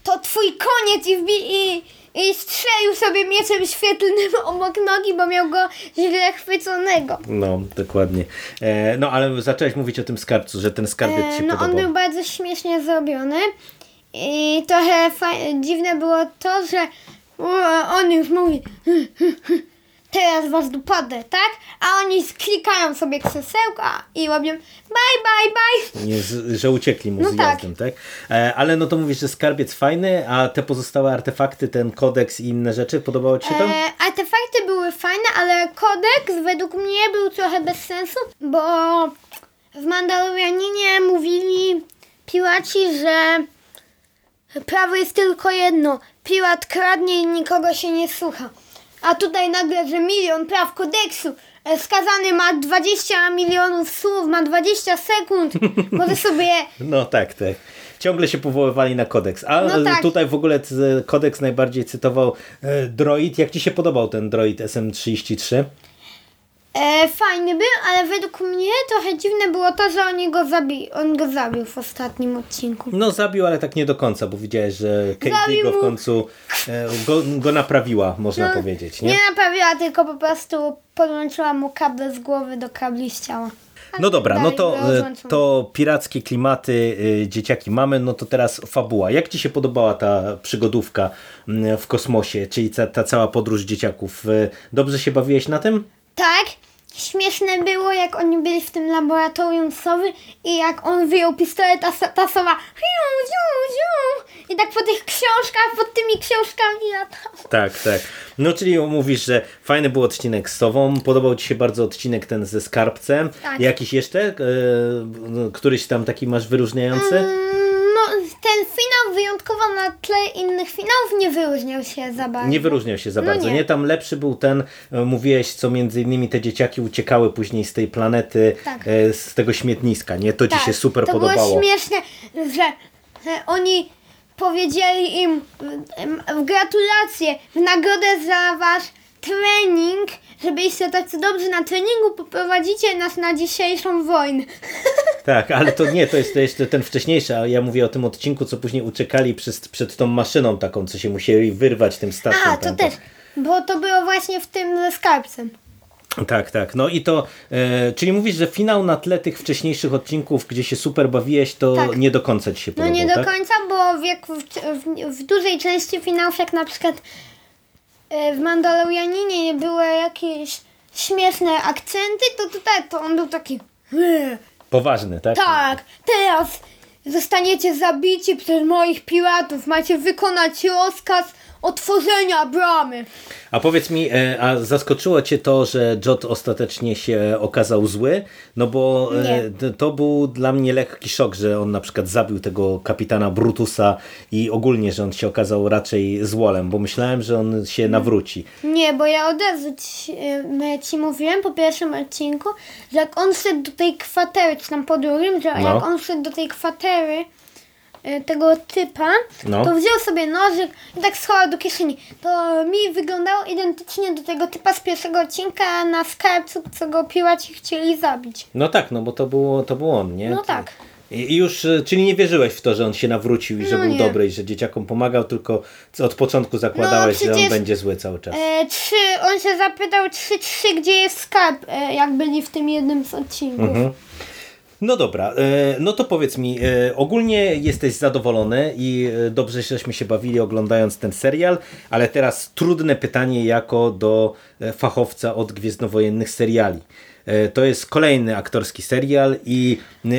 to twój koniec i, wbi- i, i strzelił sobie mieczem świetlnym <laughs> obok nogi, bo miał go źle chwyconego. No, dokładnie. E, no, ale zacząłeś mówić o tym skarbcu, że ten skarbiec e, się no, podobał. No, on był bardzo śmiesznie zrobiony. I trochę dziwne było to, że on już mówi <laughs> teraz was dopadę, tak? A oni klikają sobie krzesełka i robią bye, bye, bye. Nie, że uciekli mu no z tak. jazdem, tak? E, ale no to mówisz, że skarbiec fajny, a te pozostałe artefakty, ten kodeks i inne rzeczy, podobało Ci się to? E, artefakty były fajne, ale kodeks według mnie był trochę bez sensu, bo w Mandalorianinie mówili piraci, że prawo jest tylko jedno. Pirat kradnie i nikogo się nie słucha. A tutaj nagle, że milion praw kodeksu, e, skazany ma 20 milionów słów, ma 20 sekund, może sobie... <laughs> No tak, tak. Ciągle się powoływali na kodeks. A no tak. tutaj w ogóle kodeks najbardziej cytował e, droid. Jak Ci się podobał ten droid SM33? E, fajny był, ale według mnie trochę dziwne było to, że oni go zabi on go zabił w ostatnim odcinku. No zabił, ale tak nie do końca, bo widziałeś, że Katie go w końcu e, go, go, naprawiła, można no, powiedzieć. Nie? nie naprawiła, tylko po prostu podłączyła mu kable z głowy do kabli z ciała. No dobra, no to, e, to pirackie klimaty y, dzieciaki mamy, no to teraz fabuła. Jak Ci się podobała ta przygodówka mm, w kosmosie, czyli ta, ta cała podróż dzieciaków? Dobrze się bawiłeś na tym? Tak, śmieszne było, jak oni byli w tym laboratorium sowy i jak on wyjął pistolet, a ta sowa ziu, ziu, ziu, i tak po tych książkach, pod tymi książkami latał. Tak, tak. No czyli mówisz, że fajny był odcinek z sową, podobał Ci się bardzo odcinek ten ze skarbcem. Tak. Jakiś jeszcze? E, któryś tam taki masz wyróżniający? Mm ten finał wyjątkowo na tle innych finałów nie wyróżniał się za bardzo. Nie wyróżniał się za no bardzo. Nie. nie. tam lepszy był ten, e, mówiłeś, co między innymi te dzieciaki uciekały później z tej planety, tak. E, z tego śmietniska, nie? To tak. Ci się super to podobało. To było śmieszne, że oni powiedzieli im gratulacje w nagrodę za wasz trening, żebyście tacy dobrze na treningu poprowadzicie nas na dzisiejszą wojnę. <laughs> Tak, ale to nie, to jest, to jest ten wcześniejszy, a ja mówię o tym odcinku, co później uciekali przed, przed tą maszyną taką, co się musieli wyrwać tym statkiem. A, to też, bo to było właśnie w tym ze skarbcem. Tak, tak. No i to, e, czyli mówisz, że finał na tle tych wcześniejszych odcinków, gdzie się super bawiłeś, to tak. nie do końca ci się podobał, No nie do tak? końca, bo w, w, w, w dużej części finałów, jak na przykład w Mandalorianinie były jakieś śmieszne akcenty, to tutaj to on był taki Poważny, tak? Tak, teraz zostaniecie zabici przez moich piratów, macie wykonać rozkaz otworzenia bramy. A powiedz mi, e, a zaskoczyło Cię to, że Jot ostatecznie się okazał zły? No bo e, to był dla mnie lekki szok, że on na przykład zabił tego kapitana Brutusa i ogólnie, że on się okazał raczej złolem, bo myślałem, że on się nawróci. Nie, bo ja od razu ci, e, ci mówiłem po pierwszym odcinku, że jak on szedł do tej kwatery, czy tam po drugim, że no. jak on szedł do tej kwatery, tego typa, no. to wziął sobie nożyk i tak schował do kieszeni. To mi wyglądało identycznie do tego typa z pierwszego odcinka na skarbcu, co go piraci chcieli zabić. No tak, no bo to było, to był on, nie? No tak. I już, e, czyli nie wierzyłeś w to, że on się nawrócił i że no był nie. dobry i że dzieciakom pomagał, tylko od początku zakładałeś, no, że on będzie zły cały czas. E, trzy, on się zapytał, trzy, trzy, gdzie jest skarb, e, jak byli w tym jednym z odcinków. Mhm. No dobra, e, no to powiedz mi, e, ogólnie jesteś zadowolony i e, dobrze żeśmy się bawili oglądając ten serial, ale teraz trudne pytanie jako do fachowca od gwiezdnowojennych seriali. to jest kolejny aktorski serial i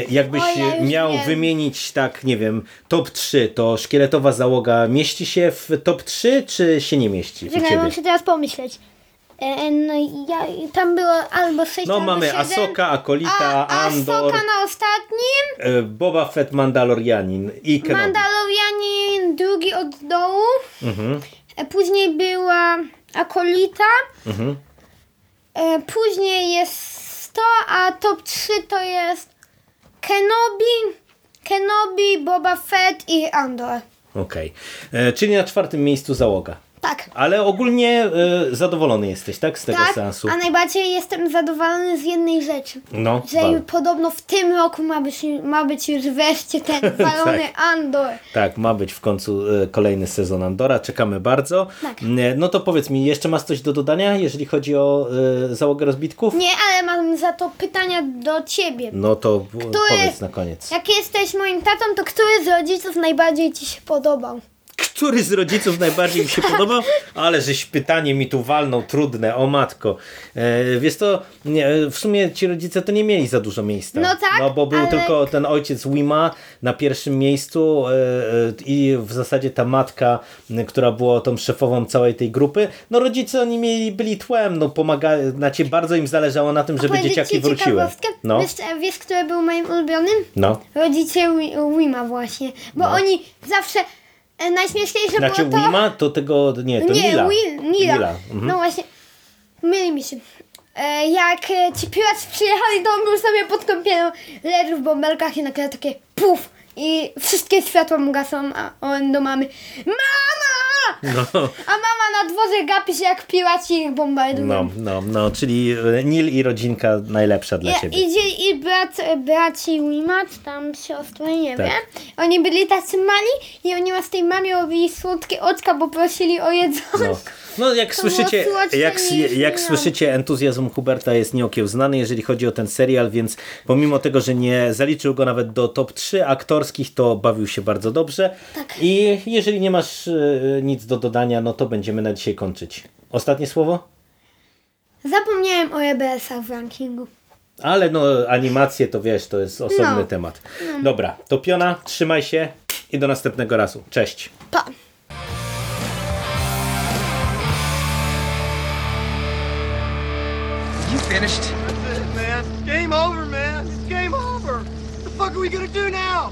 jakbyś ja miał wiem. wymienić tak, nie wiem, top 3, to Szkieletowa Załoga mieści się w top 3, czy się nie mieści Czekaj, ciebie? muszę teraz pomyśleć. E, no ja, tam było albo 6 No albo mamy 7. Asoka, Akolita, a, Andor, Asoka na ostatnim, e, Boba Fett, Mandalorianin i Kenobi. Mandalorianin drugi od dołu, Mhm. e, później była Akolita, Mhm. później jest to, a top 3 to jest Kenobi, Kenobi, Boba Fett i Andor. Okej. E, Czyli na czwartym miejscu załoga. Tak. Ale ogólnie e, zadowolony jesteś, tak? Z tego Tak, seansu. a najbardziej jestem zadowolony z jednej rzeczy. No, Że wal. podobno w tym roku ma być, ma być już wreszcie ten <laughs> walony Andor. Tak, ma być w końcu e, kolejny sezon Andora. Czekamy bardzo. Tak. E, No to powiedz mi, jeszcze masz coś do dodania, jeżeli chodzi o e, załogę rozbitków? Nie, ale mam za to pytania do ciebie. No to Który- powiedz na koniec. Jak jesteś moim tatą, to który z rodziców najbardziej ci się podobał? Który z rodziców najbardziej mi się podobał? Ale żeś pytanie mi tu walnął, trudne, o matko. E, wiesz to, w sumie ci rodzice to nie mieli za dużo miejsca. No tak, No bo był ale- tylko ten ojciec Wima na pierwszym miejscu e, e, i w zasadzie ta matka, która była tą szefową całej tej grupy. No rodzice oni mieli, byli tłem, no pomagali, znaczy bardzo im zależało na tym, żeby dzieciaki ci wróciły. No, Wiesz, wiesz, który był moim ulubionym? no. Rodzice Wi- Wima właśnie. Bo oni zawsze... E, najśmieszniejsze Znaczy było to... Wima to tego, nie, to nie, Nila. Will, Nila. Nila. Mhm. No właśnie, myli mi się. E, jak e, ci piraci przyjechali, to on był sobie pod kąpielą, leży w bąbelkach i nagle takie puf i wszystkie światła mu gasą, a on do mamy Mama! No. A mama na dworze gapi się jak piraci ich bombardują. No, no, no, czyli e, Nil i rodzinka najlepsza dla I, ciebie. idzie i brat, braci Wima, czy tam siostry, nie Tak. wiem. Oni byli tacy mali i oni z tej mamie robili słodkie oczka, bo prosili o jedzenie. No. No jak To słyszycie, jak, jak słyszycie, entuzjazm Huberta jest nieokiełznany, jeżeli chodzi o ten serial, więc pomimo tego, że nie zaliczył go nawet do top 3 aktorskich, to bawił się bardzo dobrze. Tak. I jeżeli nie masz e, nic do dodania, no to będziemy na dzisiaj kończyć. Ostatnie słowo? Zapomniałem o EBS-ach w rankingu. Ale no animacje to wiesz, to jest osobny No. temat. Dobra, to Piona, trzymaj się i do następnego razu. Cześć. Pa! You finished? That's it, man. Game over, man. It's game over. What the fuck are we gonna do now?